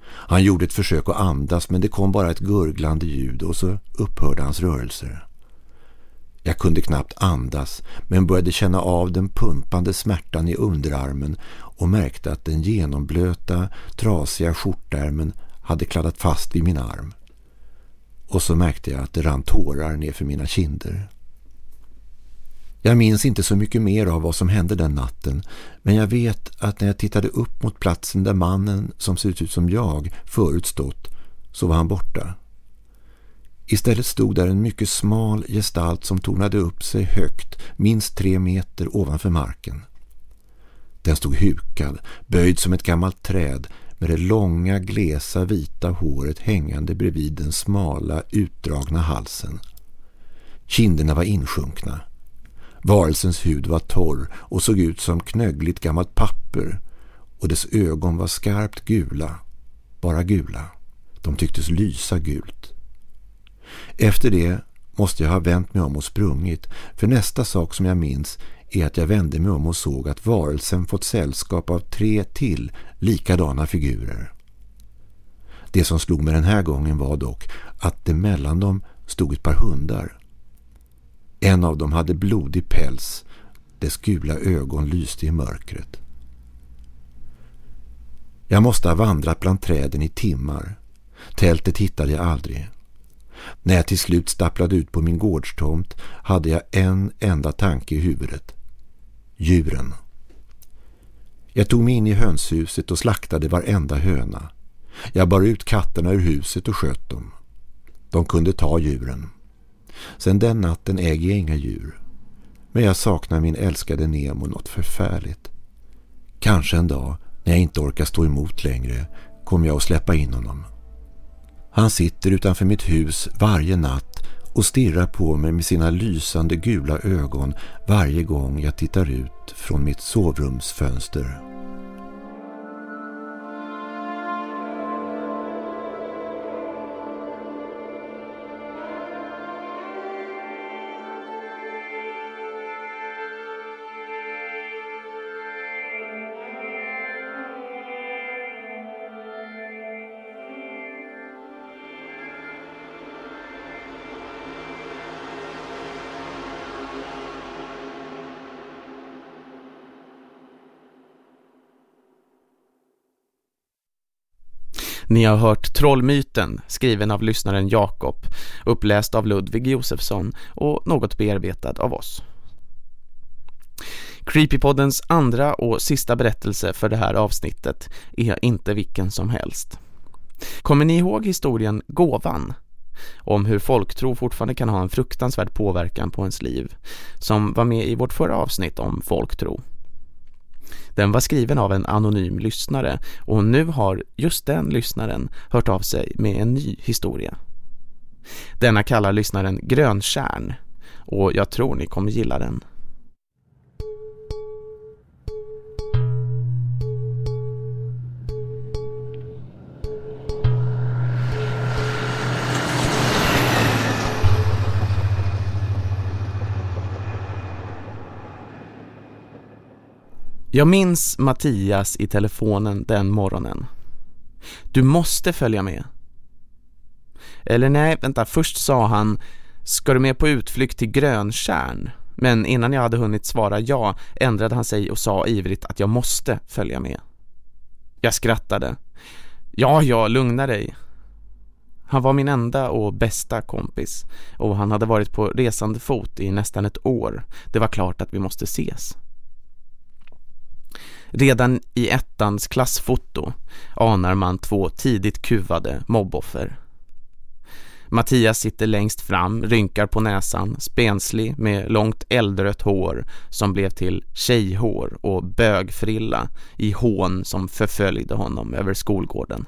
Han gjorde ett försök att andas men det kom bara ett gurglande ljud och så upphörde hans rörelser. Jag kunde knappt andas men började känna av den pumpande smärtan i underarmen och märkte att den genomblöta, trasiga skjortärmen hade kladdat fast vid min arm. Och så märkte jag att det rann tårar ner för mina kinder. Jag minns inte så mycket mer av vad som hände den natten men jag vet att när jag tittade upp mot platsen där mannen som ser ut som jag förutstått så var han borta. Istället stod där en mycket smal gestalt som tornade upp sig högt, minst tre meter ovanför marken. Den stod hukad, böjd som ett gammalt träd med det långa, glesa, vita håret hängande bredvid den smala, utdragna halsen. Kinderna var insjunkna. Varelsens hud var torr och såg ut som knöggligt gammalt papper och dess ögon var skarpt gula, bara gula. De tycktes lysa gult. Efter det måste jag ha vänt mig om och sprungit för nästa sak som jag minns är att jag vände mig om och såg att varelsen fått sällskap av tre till likadana figurer. Det som slog mig den här gången var dock att det mellan dem stod ett par hundar. En av dem hade blodig päls, dess gula ögon lyste i mörkret. Jag måste ha vandrat bland träden i timmar. Tältet hittade jag aldrig. När jag till slut stapplade ut på min gårdstomt hade jag en enda tanke i huvudet. Djuren. Jag tog mig in i hönshuset och slaktade varenda höna. Jag bar ut katterna ur huset och sköt dem. De kunde ta djuren. Sen den natten äger jag inga djur. Men jag saknar min älskade Nemo något förfärligt. Kanske en dag, när jag inte orkar stå emot längre, kommer jag att släppa in honom. Han sitter utanför mitt hus varje natt och stirrar på mig med sina lysande gula ögon varje gång jag tittar ut från mitt sovrumsfönster. Ni har hört Trollmyten, skriven av lyssnaren Jakob, uppläst av Ludvig Josefsson och något bearbetad av oss. Creepypoddens andra och sista berättelse för det här avsnittet är inte vilken som helst. Kommer ni ihåg historien Gåvan? Om hur folktro fortfarande kan ha en fruktansvärd påverkan på ens liv, som var med i vårt förra avsnitt om folktro. Den var skriven av en anonym lyssnare och nu har just den lyssnaren hört av sig med en ny historia. Denna kallar lyssnaren Grönkärn och jag tror ni kommer gilla den. Jag minns Mattias i telefonen den morgonen. Du måste följa med. Eller nej, vänta, först sa han Ska du med på utflykt till Grönkärn? Men innan jag hade hunnit svara ja ändrade han sig och sa ivrigt att jag måste följa med. Jag skrattade. Ja, ja, lugna dig. Han var min enda och bästa kompis och han hade varit på resande fot i nästan ett år. Det var klart att vi måste ses. Redan i ettans klassfoto anar man två tidigt kuvade mobboffer. Mattias sitter längst fram, rynkar på näsan, spenslig med långt eldrött hår som blev till tjejhår och bögfrilla i hån som förföljde honom över skolgården.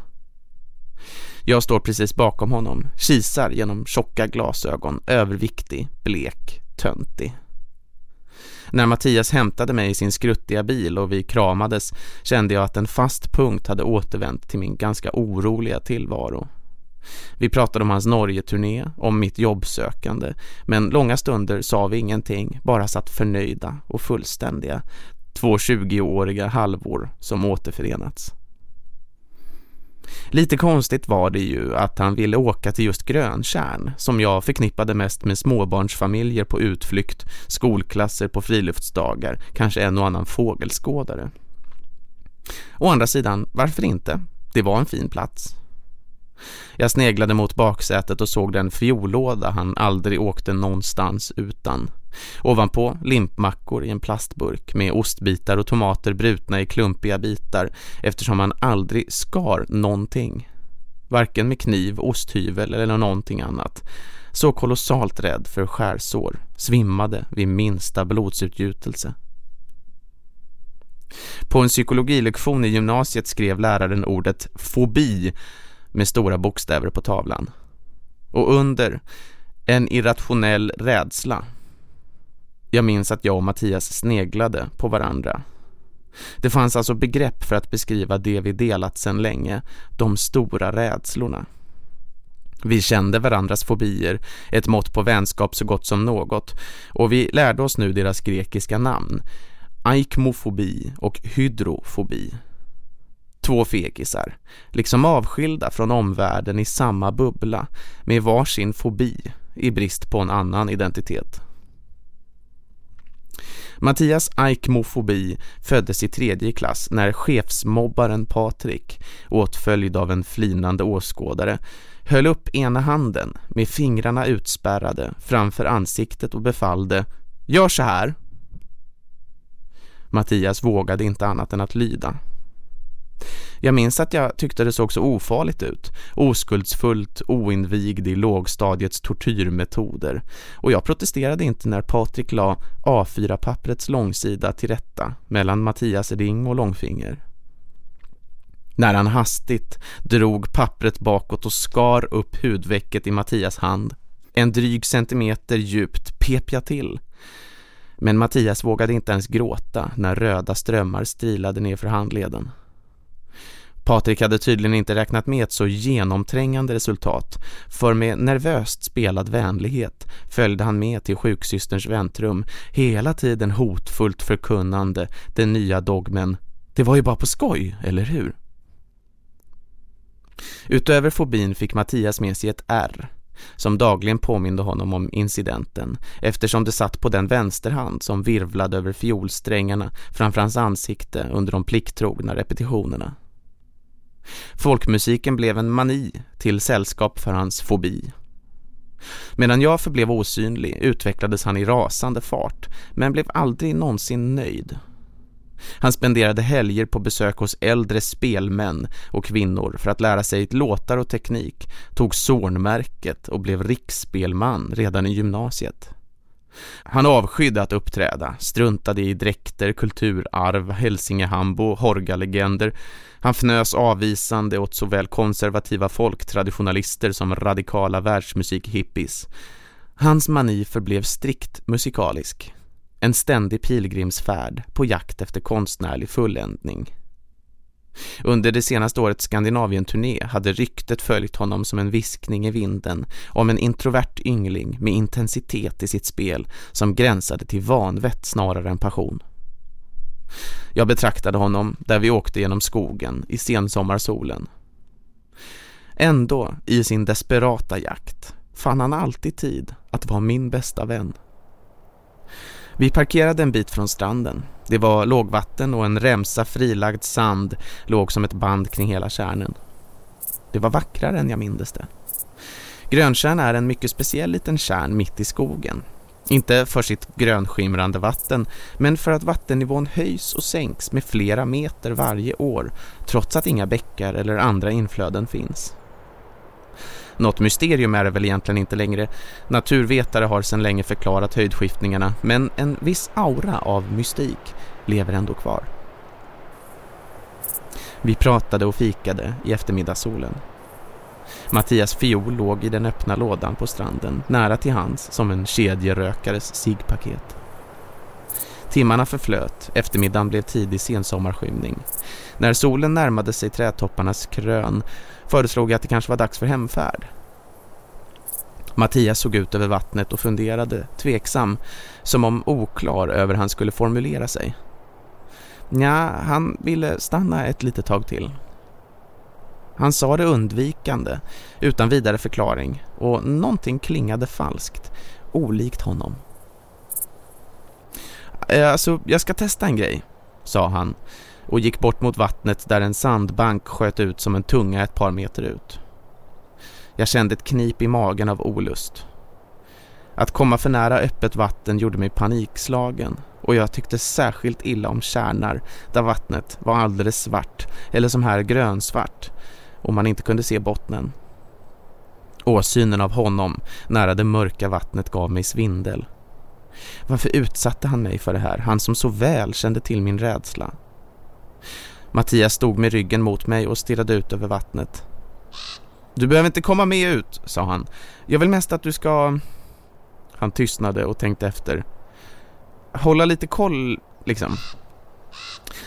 Jag står precis bakom honom, kisar genom tjocka glasögon, överviktig, blek, töntig. När Mattias hämtade mig i sin skruttiga bil och vi kramades kände jag att en fast punkt hade återvänt till min ganska oroliga tillvaro. Vi pratade om hans Norge-turné, om mitt jobbsökande, men långa stunder sa vi ingenting, bara satt förnöjda och fullständiga. Två 20-åriga halvor som återförenats. Lite konstigt var det ju att han ville åka till just Grönkärn som jag förknippade mest med småbarnsfamiljer på utflykt, skolklasser på friluftsdagar, kanske en och annan fågelskådare. Å andra sidan, varför inte? Det var en fin plats. Jag sneglade mot baksätet och såg den fiollåda han aldrig åkte någonstans utan. Ovanpå limpmackor i en plastburk med ostbitar och tomater brutna i klumpiga bitar eftersom han aldrig skar någonting. Varken med kniv, osthyvel eller någonting annat. Så kolossalt rädd för skärsår, svimmade vid minsta blodsutgjutelse. På en psykologilektion i gymnasiet skrev läraren ordet fobi med stora bokstäver på tavlan. Och under en irrationell rädsla. Jag minns att jag och Mattias sneglade på varandra. Det fanns alltså begrepp för att beskriva det vi delat sedan länge, de stora rädslorna. Vi kände varandras fobier, ett mått på vänskap så gott som något, och vi lärde oss nu deras grekiska namn, aikmofobi och hydrofobi två fegisar, liksom avskilda från omvärlden i samma bubbla med varsin fobi i brist på en annan identitet. Mattias aikmofobi föddes i tredje klass när chefsmobbaren Patrik, åtföljd av en flinande åskådare, höll upp ena handen med fingrarna utspärrade framför ansiktet och befallde Gör så här! Mattias vågade inte annat än att lyda. Jag minns att jag tyckte det såg så ofarligt ut. Oskuldsfullt, oinvigd i lågstadiets tortyrmetoder. Och jag protesterade inte när Patrik la A4-papprets långsida till rätta mellan Mattias ring och långfinger. När han hastigt drog pappret bakåt och skar upp hudvecket i Mattias hand. En dryg centimeter djupt pep jag till. Men Mattias vågade inte ens gråta när röda strömmar strilade ner för handleden. Patrik hade tydligen inte räknat med ett så genomträngande resultat för med nervöst spelad vänlighet följde han med till sjuksysterns väntrum hela tiden hotfullt förkunnande den nya dogmen Det var ju bara på skoj, eller hur? Utöver fobin fick Mattias med sig ett R som dagligen påminde honom om incidenten eftersom det satt på den vänsterhand som virvlade över fiolsträngarna framför hans ansikte under de plikttrogna repetitionerna. Folkmusiken blev en mani till sällskap för hans fobi. Medan jag förblev osynlig utvecklades han i rasande fart men blev aldrig någonsin nöjd. Han spenderade helger på besök hos äldre spelmän och kvinnor för att lära sig låtar och teknik, tog sornmärket och blev riksspelman redan i gymnasiet. Han avskydde att uppträda, struntade i dräkter, kulturarv, hälsingehambo, horgalegender. Han fnös avvisande åt såväl konservativa folktraditionalister som radikala världsmusikhippies. Hans mani förblev strikt musikalisk. En ständig pilgrimsfärd på jakt efter konstnärlig fulländning. Under det senaste årets Skandinavien-turné hade ryktet följt honom som en viskning i vinden om en introvert yngling med intensitet i sitt spel som gränsade till vanvett snarare än passion. Jag betraktade honom där vi åkte genom skogen i sensommarsolen. Ändå, i sin desperata jakt, fann han alltid tid att vara min bästa vän. Vi parkerade en bit från stranden. Det var lågvatten och en remsa frilagd sand låg som ett band kring hela kärnen. Det var vackrare än jag mindes det. Grönkärn är en mycket speciell liten kärn mitt i skogen. Inte för sitt grönskimrande vatten, men för att vattennivån höjs och sänks med flera meter varje år, trots att inga bäckar eller andra inflöden finns. Något mysterium är det väl egentligen inte längre. Naturvetare har sedan länge förklarat höjdskiftningarna, men en viss aura av mystik lever ändå kvar. Vi pratade och fikade i eftermiddagssolen. Mattias fiol låg i den öppna lådan på stranden, nära till hans som en kedjerökares sigpaket. Timmarna förflöt, eftermiddagen blev tidig sensommarskymning. När solen närmade sig trädtopparnas krön föreslog jag att det kanske var dags för hemfärd. Mattias såg ut över vattnet och funderade, tveksam, som om oklar över han skulle formulera sig. Ja, han ville stanna ett litet tag till. Han sa det undvikande, utan vidare förklaring, och någonting klingade falskt, olikt honom. Äh, alltså, jag ska testa en grej, sa han och gick bort mot vattnet där en sandbank sköt ut som en tunga ett par meter ut. Jag kände ett knip i magen av olust. Att komma för nära öppet vatten gjorde mig panikslagen och jag tyckte särskilt illa om kärnar där vattnet var alldeles svart eller som här grönsvart och man inte kunde se bottnen. Åsynen av honom nära det mörka vattnet gav mig svindel. Varför utsatte han mig för det här, han som så väl kände till min rädsla? Mattias stod med ryggen mot mig och stirrade ut över vattnet. Du behöver inte komma med ut, sa han. Jag vill mest att du ska... Han tystnade och tänkte efter. Hålla lite koll, liksom.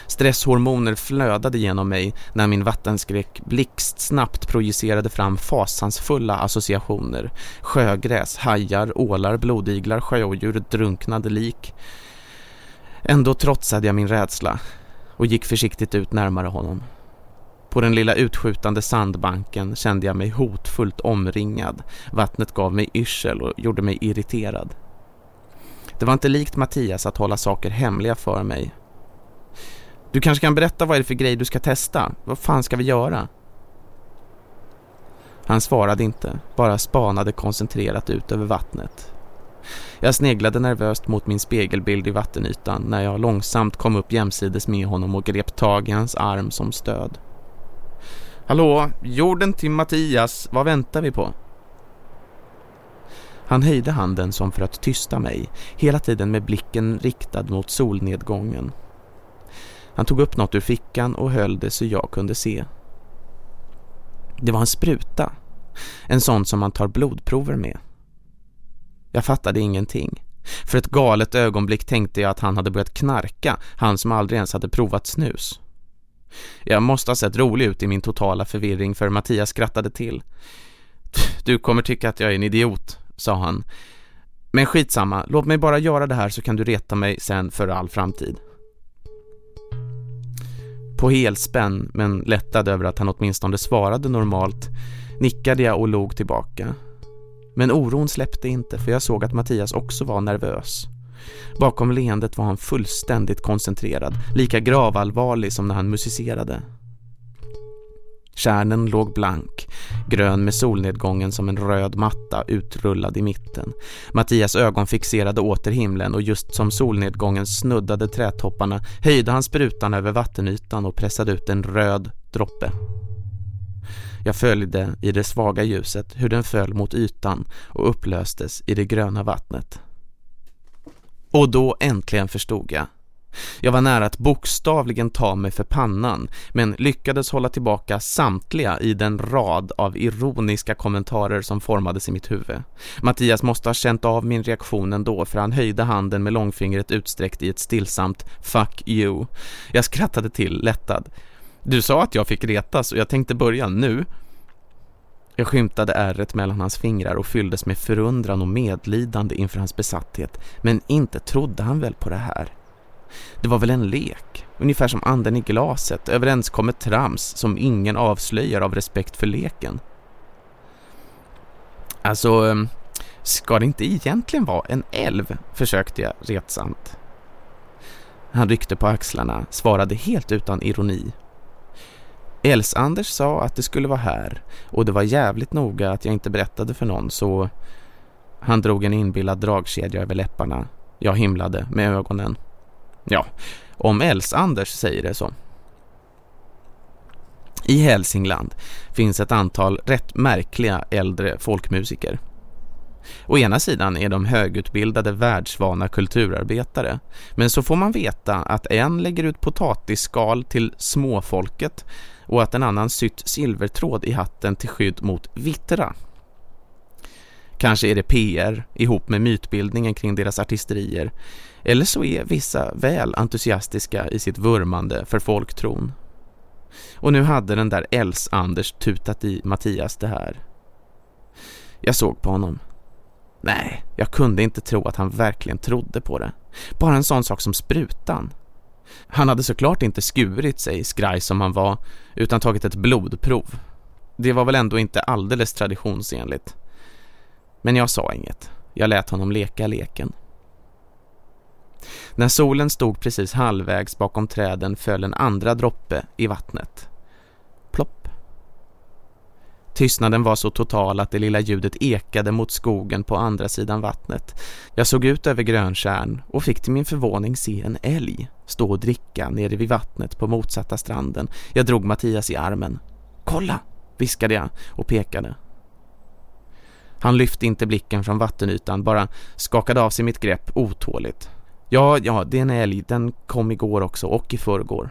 Stresshormoner flödade genom mig när min vattenskräck blixt snabbt projicerade fram fasansfulla associationer. Sjögräs, hajar, ålar, blodiglar, sjöodjur, drunknade lik. Ändå trotsade jag min rädsla och gick försiktigt ut närmare honom. På den lilla utskjutande sandbanken kände jag mig hotfullt omringad. Vattnet gav mig yrsel och gjorde mig irriterad. Det var inte likt Mattias att hålla saker hemliga för mig. Du kanske kan berätta vad är det för grej du ska testa? Vad fan ska vi göra? Han svarade inte, bara spanade koncentrerat ut över vattnet. Jag sneglade nervöst mot min spegelbild i vattenytan när jag långsamt kom upp jämsides med honom och grep tag i hans arm som stöd. Hallå, jorden till Mattias, vad väntar vi på? Han höjde handen som för att tysta mig, hela tiden med blicken riktad mot solnedgången. Han tog upp något ur fickan och höll det så jag kunde se. Det var en spruta, en sån som man tar blodprover med. Jag fattade ingenting. För ett galet ögonblick tänkte jag att han hade börjat knarka, han som aldrig ens hade provat snus. Jag måste ha sett rolig ut i min totala förvirring för Mattias skrattade till. Du kommer tycka att jag är en idiot, sa han. Men skitsamma, låt mig bara göra det här så kan du reta mig sen för all framtid. På helspänn, men lättad över att han åtminstone svarade normalt, nickade jag och log tillbaka. Men oron släppte inte för jag såg att Mattias också var nervös. Bakom leendet var han fullständigt koncentrerad, lika gravallvarlig som när han musicerade. Kärnen låg blank, grön med solnedgången som en röd matta utrullad i mitten. Mattias ögon fixerade åter himlen och just som solnedgången snuddade trätopparna höjde han sprutan över vattenytan och pressade ut en röd droppe. Jag följde i det svaga ljuset hur den föll mot ytan och upplöstes i det gröna vattnet. Och då äntligen förstod jag. Jag var nära att bokstavligen ta mig för pannan men lyckades hålla tillbaka samtliga i den rad av ironiska kommentarer som formades i mitt huvud. Mattias måste ha känt av min reaktion ändå för han höjde handen med långfingret utsträckt i ett stillsamt fuck you. Jag skrattade till, lättad. Du sa att jag fick retas och jag tänkte börja nu. Jag skymtade ärret mellan hans fingrar och fylldes med förundran och medlidande inför hans besatthet. Men inte trodde han väl på det här. Det var väl en lek, ungefär som anden i glaset, överenskommet trams som ingen avslöjar av respekt för leken. Alltså, ehm, ska det inte egentligen vara en älv, försökte jag retsamt. Han ryckte på axlarna, svarade helt utan ironi. Els-Anders sa att det skulle vara här och det var jävligt noga att jag inte berättade för någon så han drog en inbillad dragkedja över läpparna. Jag himlade med ögonen. Ja, om Els-Anders säger det så. I Hälsingland finns ett antal rätt märkliga äldre folkmusiker. Å ena sidan är de högutbildade världsvana kulturarbetare men så får man veta att en lägger ut potatisskal till småfolket och att en annan sytt silvertråd i hatten till skydd mot vittra. Kanske är det PR ihop med mytbildningen kring deras artisterier eller så är vissa väl entusiastiska i sitt vurmande för folktron. Och nu hade den där Els-Anders tutat i Mattias det här. Jag såg på honom. Nej, jag kunde inte tro att han verkligen trodde på det. Bara en sån sak som sprutan. Han hade såklart inte skurit sig, skraj som han var, utan tagit ett blodprov. Det var väl ändå inte alldeles traditionsenligt. Men jag sa inget. Jag lät honom leka leken. När solen stod precis halvvägs bakom träden föll en andra droppe i vattnet. Tystnaden var så total att det lilla ljudet ekade mot skogen på andra sidan vattnet. Jag såg ut över grönkärn och fick till min förvåning se en älg stå och dricka nere vid vattnet på motsatta stranden. Jag drog Mattias i armen. Kolla, viskade jag och pekade. Han lyfte inte blicken från vattenytan, bara skakade av sig mitt grepp otåligt. Ja, ja, det är en älg. Den kom igår också och i förrgår.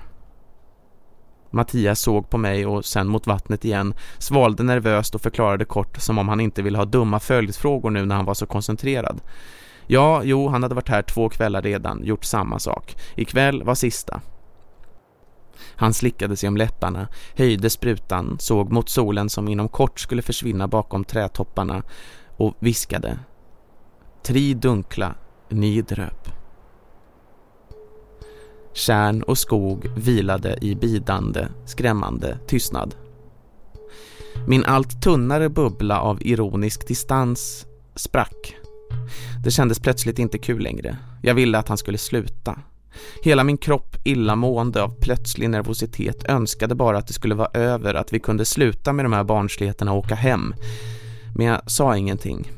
Mattias såg på mig och sen mot vattnet igen, svalde nervöst och förklarade kort som om han inte ville ha dumma följdfrågor nu när han var så koncentrerad. Ja, jo, han hade varit här två kvällar redan, gjort samma sak. Ikväll var sista. Han slickade sig om läpparna, höjde sprutan, såg mot solen som inom kort skulle försvinna bakom trätopparna och viskade. Tri dunkla, ni dröp. Kärn och skog vilade i bidande, skrämmande tystnad. Min allt tunnare bubbla av ironisk distans sprack. Det kändes plötsligt inte kul längre. Jag ville att han skulle sluta. Hela min kropp illamående av plötslig nervositet önskade bara att det skulle vara över, att vi kunde sluta med de här barnsligheterna och åka hem. Men jag sa ingenting.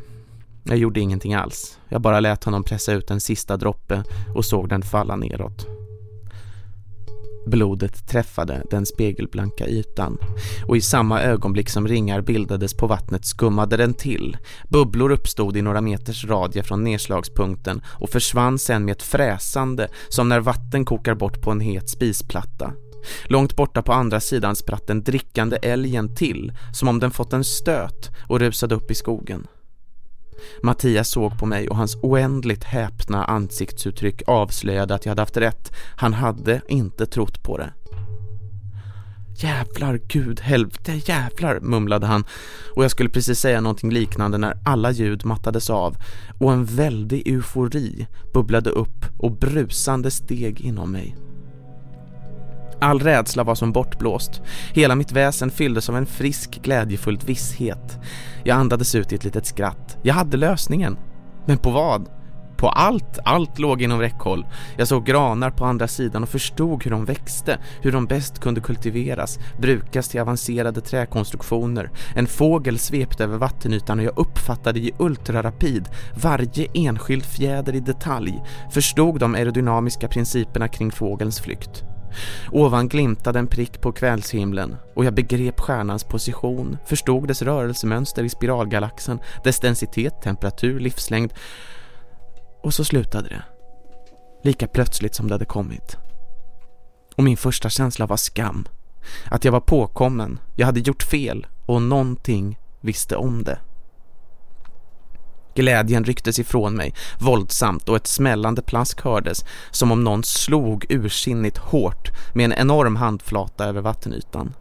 Jag gjorde ingenting alls. Jag bara lät honom pressa ut en sista droppe och såg den falla neråt. Blodet träffade den spegelblanka ytan och i samma ögonblick som ringar bildades på vattnet skummade den till. Bubblor uppstod i några meters radie från nedslagspunkten och försvann sen med ett fräsande som när vatten kokar bort på en het spisplatta. Långt borta på andra sidan spratt den drickande älgen till som om den fått en stöt och rusade upp i skogen. Mattias såg på mig och hans oändligt häpna ansiktsuttryck avslöjade att jag hade haft rätt. Han hade inte trott på det. Jävlar, gud, helvete, jävlar, mumlade han och jag skulle precis säga någonting liknande när alla ljud mattades av och en väldig eufori bubblade upp och brusande steg inom mig. All rädsla var som bortblåst. Hela mitt väsen fylldes av en frisk, glädjefull visshet. Jag andades ut i ett litet skratt. Jag hade lösningen. Men på vad? På allt, allt låg inom räckhåll. Jag såg granar på andra sidan och förstod hur de växte, hur de bäst kunde kultiveras, brukas till avancerade träkonstruktioner. En fågel svepte över vattenytan och jag uppfattade i ultrarapid varje enskild fjäder i detalj, förstod de aerodynamiska principerna kring fågelns flykt. Ovan glimtade en prick på kvällshimlen och jag begrep stjärnans position, förstod dess rörelsemönster i spiralgalaxen, dess densitet, temperatur, livslängd och så slutade det. Lika plötsligt som det hade kommit. Och min första känsla var skam. Att jag var påkommen, jag hade gjort fel och någonting visste om det. Glädjen rycktes ifrån mig, våldsamt och ett smällande plask hördes som om någon slog ursinnigt hårt med en enorm handflata över vattenytan.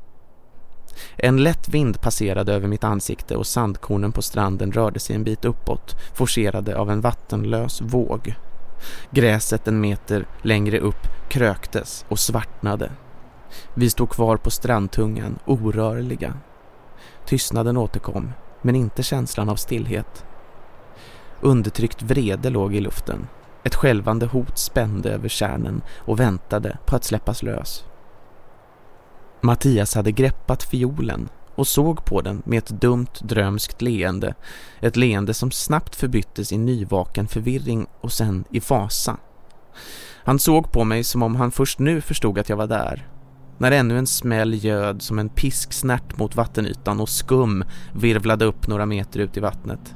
En lätt vind passerade över mitt ansikte och sandkornen på stranden rörde sig en bit uppåt, forcerade av en vattenlös våg. Gräset en meter längre upp kröktes och svartnade. Vi stod kvar på strandtungan, orörliga. Tystnaden återkom, men inte känslan av stillhet. Undertryckt vrede låg i luften. Ett skälvande hot spände över kärnen och väntade på att släppas lös. Mattias hade greppat fiolen och såg på den med ett dumt drömskt leende. Ett leende som snabbt förbyttes i nyvaken förvirring och sen i fasa. Han såg på mig som om han först nu förstod att jag var där. När ännu en smäll göd som en pisksnärt mot vattenytan och skum virvlade upp några meter ut i vattnet.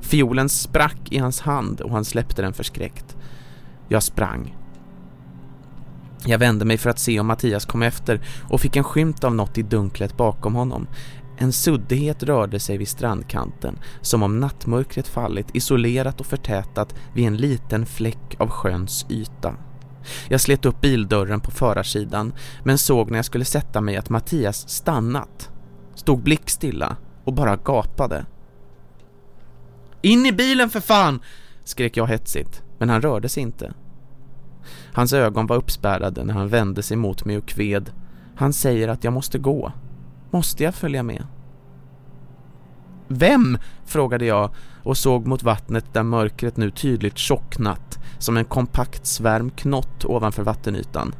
Fiolen sprack i hans hand och han släppte den förskräckt. Jag sprang. Jag vände mig för att se om Mattias kom efter och fick en skymt av något i dunklet bakom honom. En suddighet rörde sig vid strandkanten, som om nattmörkret fallit isolerat och förtätat vid en liten fläck av sjöns yta. Jag slet upp bildörren på förarsidan, men såg när jag skulle sätta mig att Mattias stannat. Stod blickstilla och bara gapade. In i bilen för fan! skrek jag hetsigt, men han rörde sig inte. Hans ögon var uppspärrade när han vände sig mot mig och kved. Han säger att jag måste gå. Måste jag följa med? Vem? frågade jag och såg mot vattnet där mörkret nu tydligt tjocknat som en kompakt svärm knott ovanför vattenytan.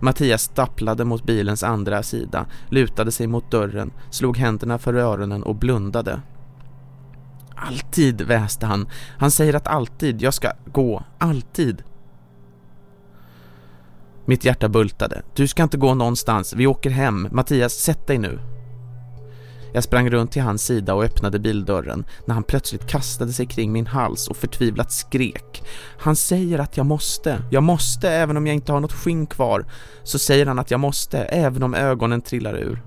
Mattias stapplade mot bilens andra sida, lutade sig mot dörren, slog händerna för öronen och blundade. Alltid, väste han. Han säger att alltid, jag ska gå, alltid. Mitt hjärta bultade. Du ska inte gå någonstans, vi åker hem. Mattias, sätt dig nu. Jag sprang runt till hans sida och öppnade bildörren när han plötsligt kastade sig kring min hals och förtvivlat skrek. Han säger att jag måste, jag måste även om jag inte har något skinn kvar. Så säger han att jag måste, även om ögonen trillar ur.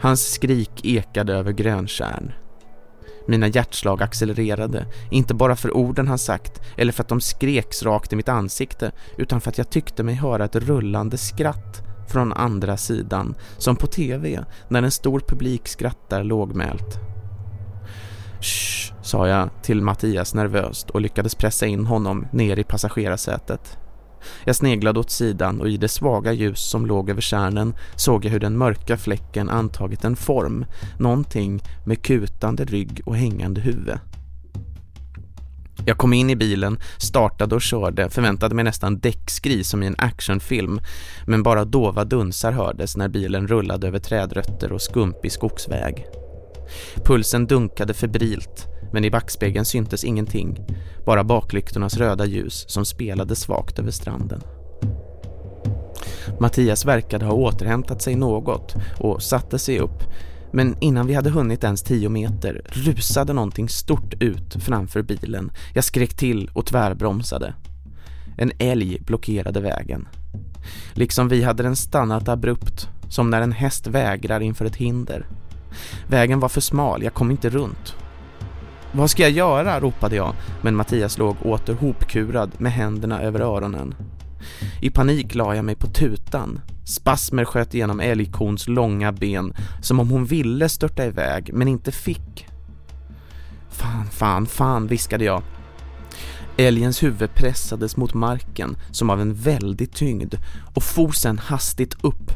Hans skrik ekade över grönkärn. Mina hjärtslag accelererade, inte bara för orden han sagt eller för att de skreks rakt i mitt ansikte utan för att jag tyckte mig höra ett rullande skratt från andra sidan, som på tv när en stor publik skrattar lågmält. Shh, sa jag till Mattias nervöst och lyckades pressa in honom ner i passagerarsätet. Jag sneglade åt sidan och i det svaga ljus som låg över kärnen såg jag hur den mörka fläcken antagit en form, någonting med kutande rygg och hängande huvud. Jag kom in i bilen, startade och körde, förväntade mig nästan däckskri som i en actionfilm, men bara dova dunsar hördes när bilen rullade över trädrötter och skumpig skogsväg. Pulsen dunkade febrilt, men i backspegeln syntes ingenting. Bara baklyktornas röda ljus som spelade svagt över stranden. Mattias verkade ha återhämtat sig något och satte sig upp. Men innan vi hade hunnit ens tio meter rusade någonting stort ut framför bilen. Jag skrek till och tvärbromsade. En älg blockerade vägen. Liksom vi hade den stannat abrupt, som när en häst vägrar inför ett hinder. Vägen var för smal, jag kom inte runt. Vad ska jag göra? ropade jag, men Mattias låg åter hopkurad med händerna över öronen. I panik la jag mig på tutan. Spasmer sköt igenom älgkons långa ben som om hon ville störta iväg men inte fick. Fan, fan, fan, viskade jag. Älgens huvud pressades mot marken som av en väldig tyngd och for sen hastigt upp.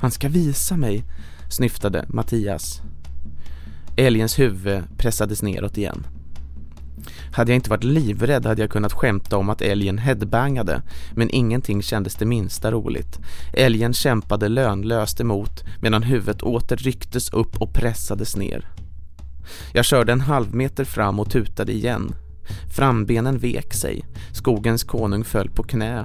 Han ska visa mig, snyftade Mattias. Älgens huvud pressades neråt igen. Hade jag inte varit livrädd hade jag kunnat skämta om att älgen headbangade, men ingenting kändes det minsta roligt. Älgen kämpade lönlöst emot medan huvudet åter rycktes upp och pressades ner. Jag körde en halv meter fram och tutade igen. Frambenen vek sig, skogens konung föll på knä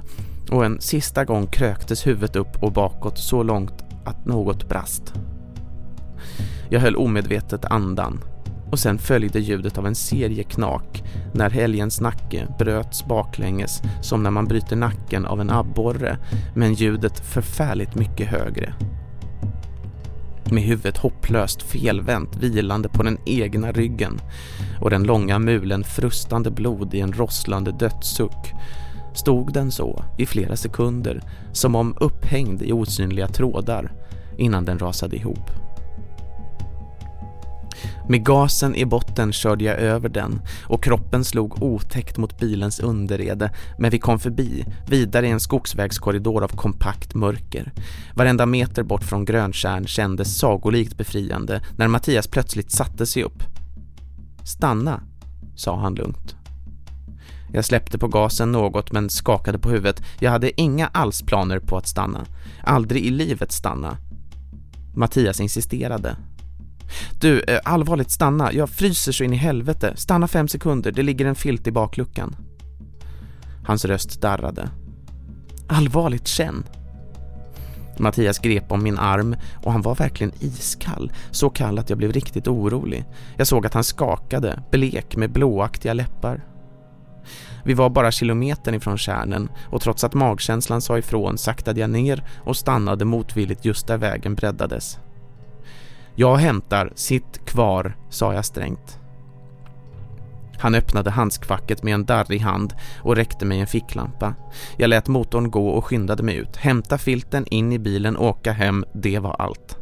och en sista gång kröktes huvudet upp och bakåt så långt att något brast. Jag höll omedvetet andan och sen följde ljudet av en serie knak när helgens nacke bröts baklänges som när man bryter nacken av en abborre men ljudet förfärligt mycket högre. Med huvudet hopplöst felvänt vilande på den egna ryggen och den långa mulen frustande blod i en rosslande dödssuck stod den så i flera sekunder som om upphängd i osynliga trådar innan den rasade ihop. Med gasen i botten körde jag över den och kroppen slog otäckt mot bilens underrede men vi kom förbi, vidare i en skogsvägskorridor av kompakt mörker. Varenda meter bort från Grönkärn kändes sagolikt befriande när Mattias plötsligt satte sig upp. Stanna, sa han lugnt. Jag släppte på gasen något men skakade på huvudet. Jag hade inga alls planer på att stanna. Aldrig i livet stanna. Mattias insisterade. Du, eh, allvarligt stanna. Jag fryser så in i helvete. Stanna fem sekunder, det ligger en filt i bakluckan. Hans röst darrade. Allvarligt, känn. Mattias grep om min arm och han var verkligen iskall. Så kall att jag blev riktigt orolig. Jag såg att han skakade, blek med blåaktiga läppar. Vi var bara kilometern ifrån kärnen och trots att magkänslan sa ifrån saktade jag ner och stannade motvilligt just där vägen breddades. Jag hämtar, sitt kvar, sa jag strängt. Han öppnade handskfacket med en darrig hand och räckte mig en ficklampa. Jag lät motorn gå och skyndade mig ut. Hämta filten, in i bilen, åka hem, det var allt.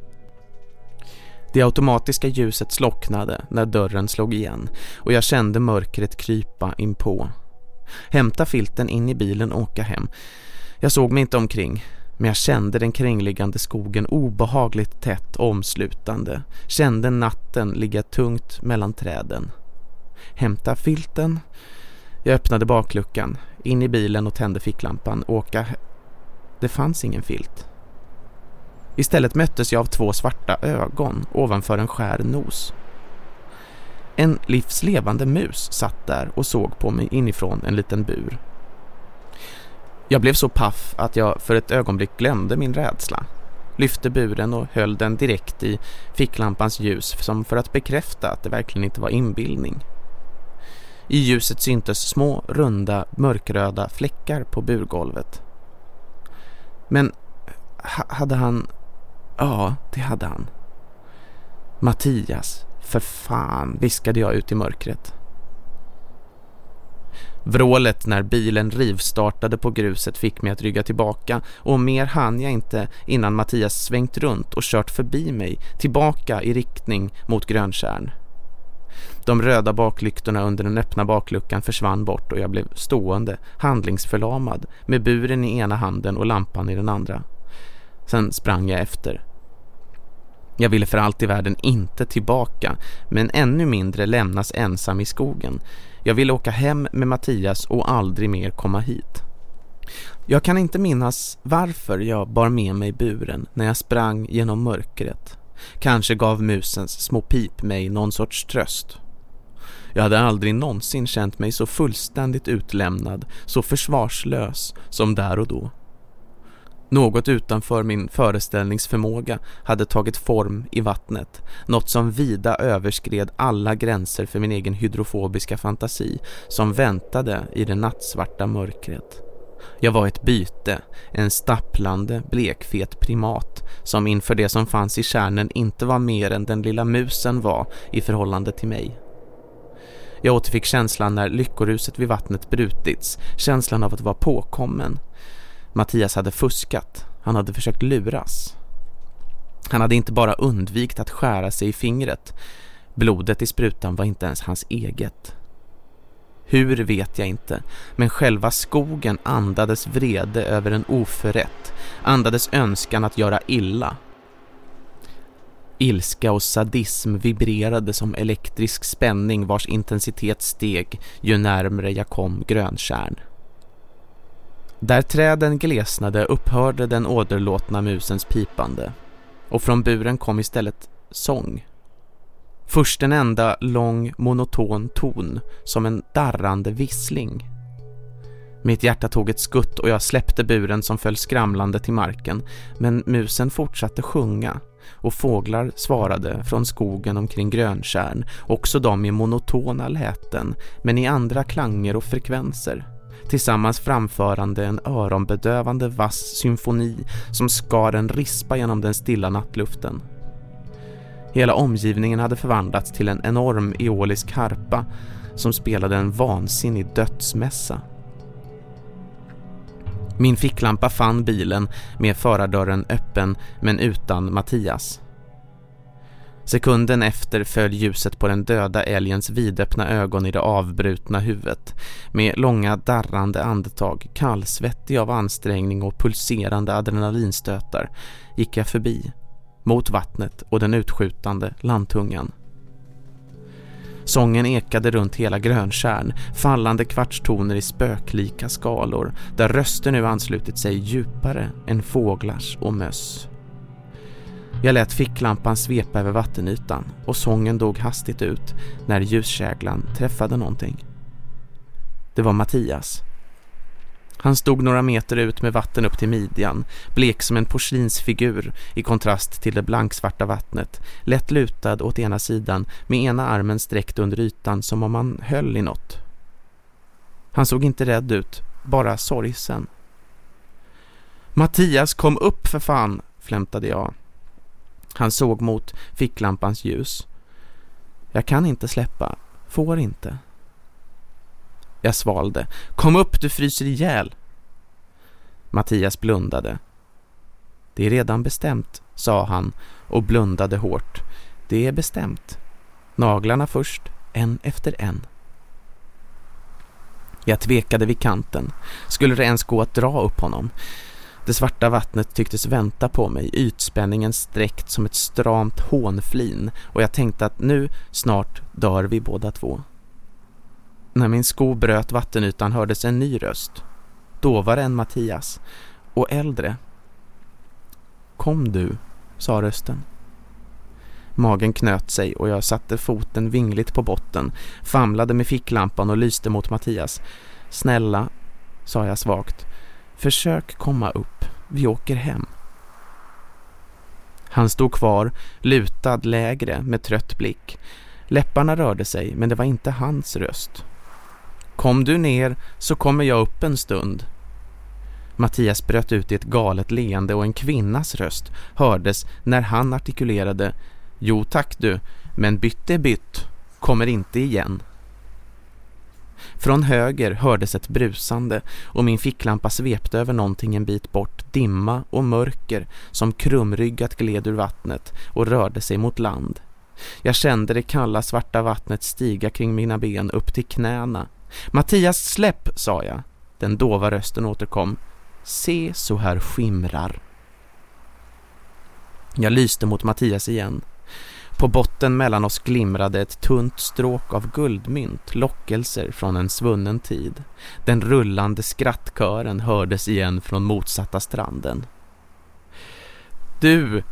Det automatiska ljuset slocknade när dörren slog igen och jag kände mörkret krypa in på. Hämta filten in i bilen, och åka hem. Jag såg mig inte omkring. Men jag kände den kringliggande skogen obehagligt tätt omslutande. Kände natten ligga tungt mellan träden. Hämta filten. Jag öppnade bakluckan, in i bilen och tände ficklampan. Åka... Det fanns ingen filt. Istället möttes jag av två svarta ögon ovanför en skär nos. En livslevande mus satt där och såg på mig inifrån en liten bur. Jag blev så paff att jag för ett ögonblick glömde min rädsla. Lyfte buren och höll den direkt i ficklampans ljus som för att bekräfta att det verkligen inte var inbildning. I ljuset syntes små, runda, mörkröda fläckar på burgolvet. Men hade han... Ja, det hade han. Mattias, för fan, viskade jag ut i mörkret. Vrålet när bilen rivstartade på gruset fick mig att rygga tillbaka och mer hann jag inte innan Mattias svängt runt och kört förbi mig tillbaka i riktning mot Grönkärn. De röda baklyktorna under den öppna bakluckan försvann bort och jag blev stående, handlingsförlamad, med buren i ena handen och lampan i den andra. Sen sprang jag efter. Jag ville för allt i världen inte tillbaka, men ännu mindre lämnas ensam i skogen. Jag ville åka hem med Mattias och aldrig mer komma hit. Jag kan inte minnas varför jag bar med mig buren när jag sprang genom mörkret. Kanske gav musens små pip mig någon sorts tröst. Jag hade aldrig någonsin känt mig så fullständigt utlämnad, så försvarslös som där och då. Något utanför min föreställningsförmåga hade tagit form i vattnet, något som vida överskred alla gränser för min egen hydrofobiska fantasi som väntade i det nattsvarta mörkret. Jag var ett byte, en stapplande, blekfet primat som inför det som fanns i kärnen inte var mer än den lilla musen var i förhållande till mig. Jag återfick känslan när lyckoruset vid vattnet brutits, känslan av att vara påkommen. Mattias hade fuskat, han hade försökt luras. Han hade inte bara undvikit att skära sig i fingret, blodet i sprutan var inte ens hans eget. Hur vet jag inte, men själva skogen andades vrede över en oförrätt, andades önskan att göra illa. Ilska och sadism vibrerade som elektrisk spänning vars intensitet steg ju närmre jag kom grönkärn. Där träden glesnade upphörde den åderlåtna musens pipande och från buren kom istället sång. Först en enda lång monoton ton som en darrande vissling. Mitt hjärta tog ett skutt och jag släppte buren som föll skramlande till marken men musen fortsatte sjunga och fåglar svarade från skogen omkring Grönkärn, också de i monotona läten men i andra klanger och frekvenser. Tillsammans framförande en öronbedövande vass symfoni som skar en rispa genom den stilla nattluften. Hela omgivningen hade förvandlats till en enorm eolisk harpa som spelade en vansinnig dödsmässa. Min ficklampa fann bilen med förardörren öppen men utan Mattias. Sekunden efter föll ljuset på den döda älgens vidöppna ögon i det avbrutna huvudet. Med långa darrande andetag, kallsvettig av ansträngning och pulserande adrenalinstötar gick jag förbi, mot vattnet och den utskjutande landtungan. Sången ekade runt hela Grönkärn, fallande kvartstoner i spöklika skalor, där röster nu anslutit sig djupare än fåglars och möss. Jag lät ficklampan svepa över vattenytan och sången dog hastigt ut när ljuskäglan träffade någonting. Det var Mattias. Han stod några meter ut med vatten upp till midjan, blek som en porslinsfigur i kontrast till det blanksvarta vattnet, lätt lutad åt ena sidan med ena armen sträckt under ytan som om han höll i något. Han såg inte rädd ut, bara sorgsen. Mattias, kom upp för fan, flämtade jag. Han såg mot ficklampans ljus. Jag kan inte släppa, får inte. Jag svalde. Kom upp, du fryser ihjäl. Mattias blundade. Det är redan bestämt, sa han och blundade hårt. Det är bestämt. Naglarna först, en efter en. Jag tvekade vid kanten. Skulle det ens gå att dra upp honom? Det svarta vattnet tycktes vänta på mig, ytspänningen sträckt som ett stramt hånflin och jag tänkte att nu snart dör vi båda två. När min sko bröt vattenytan hördes en ny röst. Dovare än Mattias. Och äldre. Kom du, sa rösten. Magen knöt sig och jag satte foten vingligt på botten, famlade med ficklampan och lyste mot Mattias. Snälla, sa jag svagt, försök komma upp. Vi åker hem. Han stod kvar, lutad lägre med trött blick. Läpparna rörde sig, men det var inte hans röst. Kom du ner så kommer jag upp en stund. Mattias bröt ut i ett galet leende och en kvinnas röst hördes när han artikulerade Jo tack du, men bytt är bytt, kommer inte igen. Från höger hördes ett brusande och min ficklampa svepte över någonting en bit bort, dimma och mörker som krumryggat gled ur vattnet och rörde sig mot land. Jag kände det kalla svarta vattnet stiga kring mina ben upp till knäna Mattias, släpp, sa jag. Den dova rösten återkom. Se så här skimrar. Jag lyste mot Mattias igen. På botten mellan oss glimrade ett tunt stråk av guldmynt, lockelser från en svunnen tid. Den rullande skrattkören hördes igen från motsatta stranden. Du,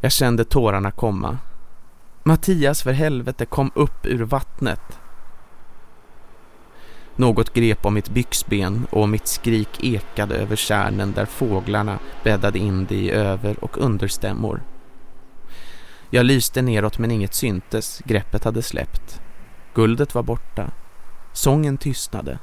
Jag kände tårarna komma. Mattias för helvete kom upp ur vattnet. Något grep om mitt byxben och mitt skrik ekade över kärnen där fåglarna bäddade in det i över- och understämmor. Jag lyste neråt men inget syntes, greppet hade släppt. Guldet var borta. Sången tystnade.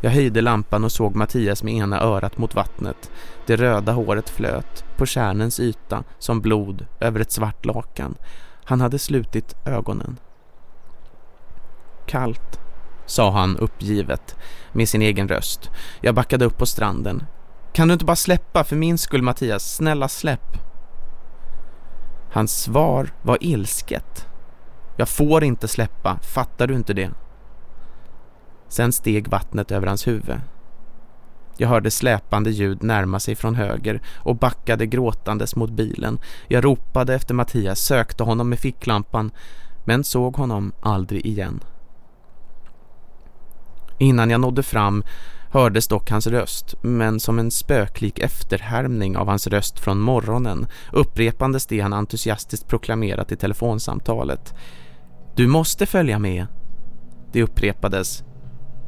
Jag höjde lampan och såg Mattias med ena örat mot vattnet. Det röda håret flöt på kärnens yta som blod över ett svart lakan. Han hade slutit ögonen. Kallt, sa han uppgivet med sin egen röst. Jag backade upp på stranden. Kan du inte bara släppa för min skull Mattias? Snälla släpp. Hans svar var ilsket. Jag får inte släppa, fattar du inte det? Sen steg vattnet över hans huvud. Jag hörde släpande ljud närma sig från höger och backade gråtandes mot bilen. Jag ropade efter Mattias, sökte honom med ficklampan men såg honom aldrig igen. Innan jag nådde fram hördes dock hans röst, men som en spöklik efterhärmning av hans röst från morgonen upprepandes det han entusiastiskt proklamerat i telefonsamtalet. Du måste följa med. Det upprepades.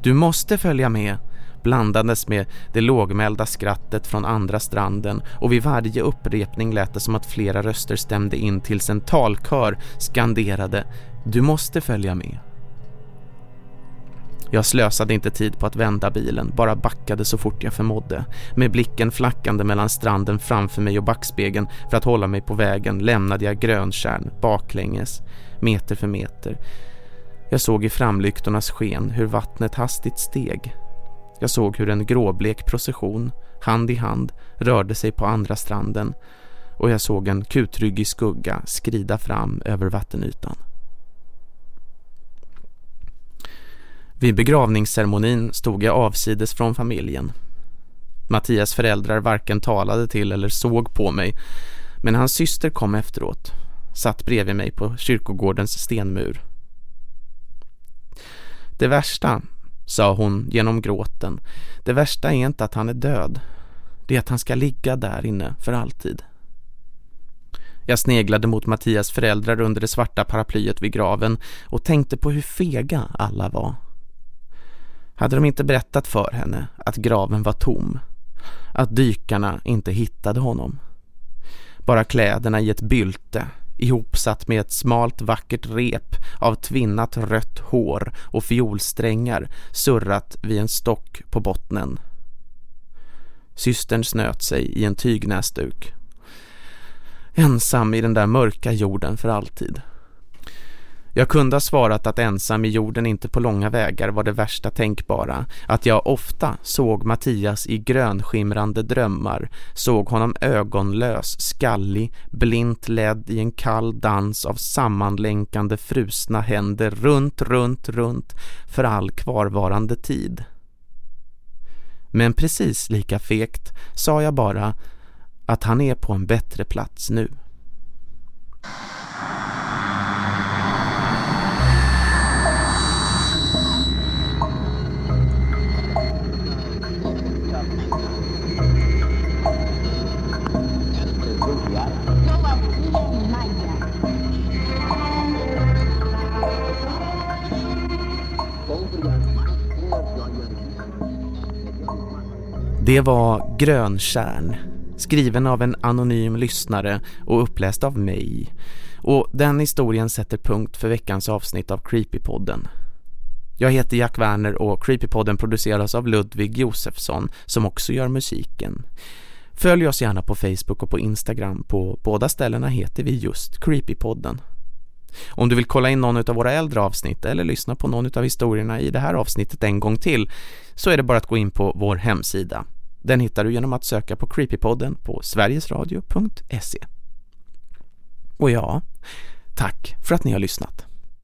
Du måste följa med blandades med det lågmälda skrattet från andra stranden och vid varje upprepning lät det som att flera röster stämde in tills en talkör skanderade Du måste följa med. Jag slösade inte tid på att vända bilen, bara backade så fort jag förmådde. Med blicken flackande mellan stranden framför mig och backspegeln för att hålla mig på vägen lämnade jag grönkärn baklänges, meter för meter. Jag såg i framlyktornas sken hur vattnet hastigt steg. Jag såg hur en gråblek procession, hand i hand, rörde sig på andra stranden och jag såg en kutryggig skugga skrida fram över vattenytan. Vid begravningsceremonin stod jag avsides från familjen. Mattias föräldrar varken talade till eller såg på mig men hans syster kom efteråt, satt bredvid mig på kyrkogårdens stenmur. Det värsta, sa hon genom gråten, det värsta är inte att han är död. Det är att han ska ligga där inne för alltid. Jag sneglade mot Mattias föräldrar under det svarta paraplyet vid graven och tänkte på hur fega alla var. Hade de inte berättat för henne att graven var tom? Att dykarna inte hittade honom? Bara kläderna i ett bylte ihopsatt med ett smalt vackert rep av tvinnat rött hår och fiolsträngar surrat vid en stock på bottnen. Systern snöt sig i en tygnäsduk. Ensam i den där mörka jorden för alltid. Jag kunde ha svarat att ensam i jorden inte på långa vägar var det värsta tänkbara. Att jag ofta såg Mattias i grönskimrande drömmar. Såg honom ögonlös, skallig, blint ledd i en kall dans av sammanlänkande frusna händer runt, runt, runt för all kvarvarande tid. Men precis lika fekt sa jag bara att han är på en bättre plats nu. Det var Grönkärn, skriven av en anonym lyssnare och uppläst av mig. Och den historien sätter punkt för veckans avsnitt av Creepypodden. Jag heter Jack Werner och Creepypodden produceras av Ludvig Josefsson som också gör musiken. Följ oss gärna på Facebook och på Instagram. På båda ställena heter vi just Creepypodden. Om du vill kolla in någon av våra äldre avsnitt eller lyssna på någon av historierna i det här avsnittet en gång till så är det bara att gå in på vår hemsida den hittar du genom att söka på Creepypodden på sverigesradio.se. Och ja, tack för att ni har lyssnat.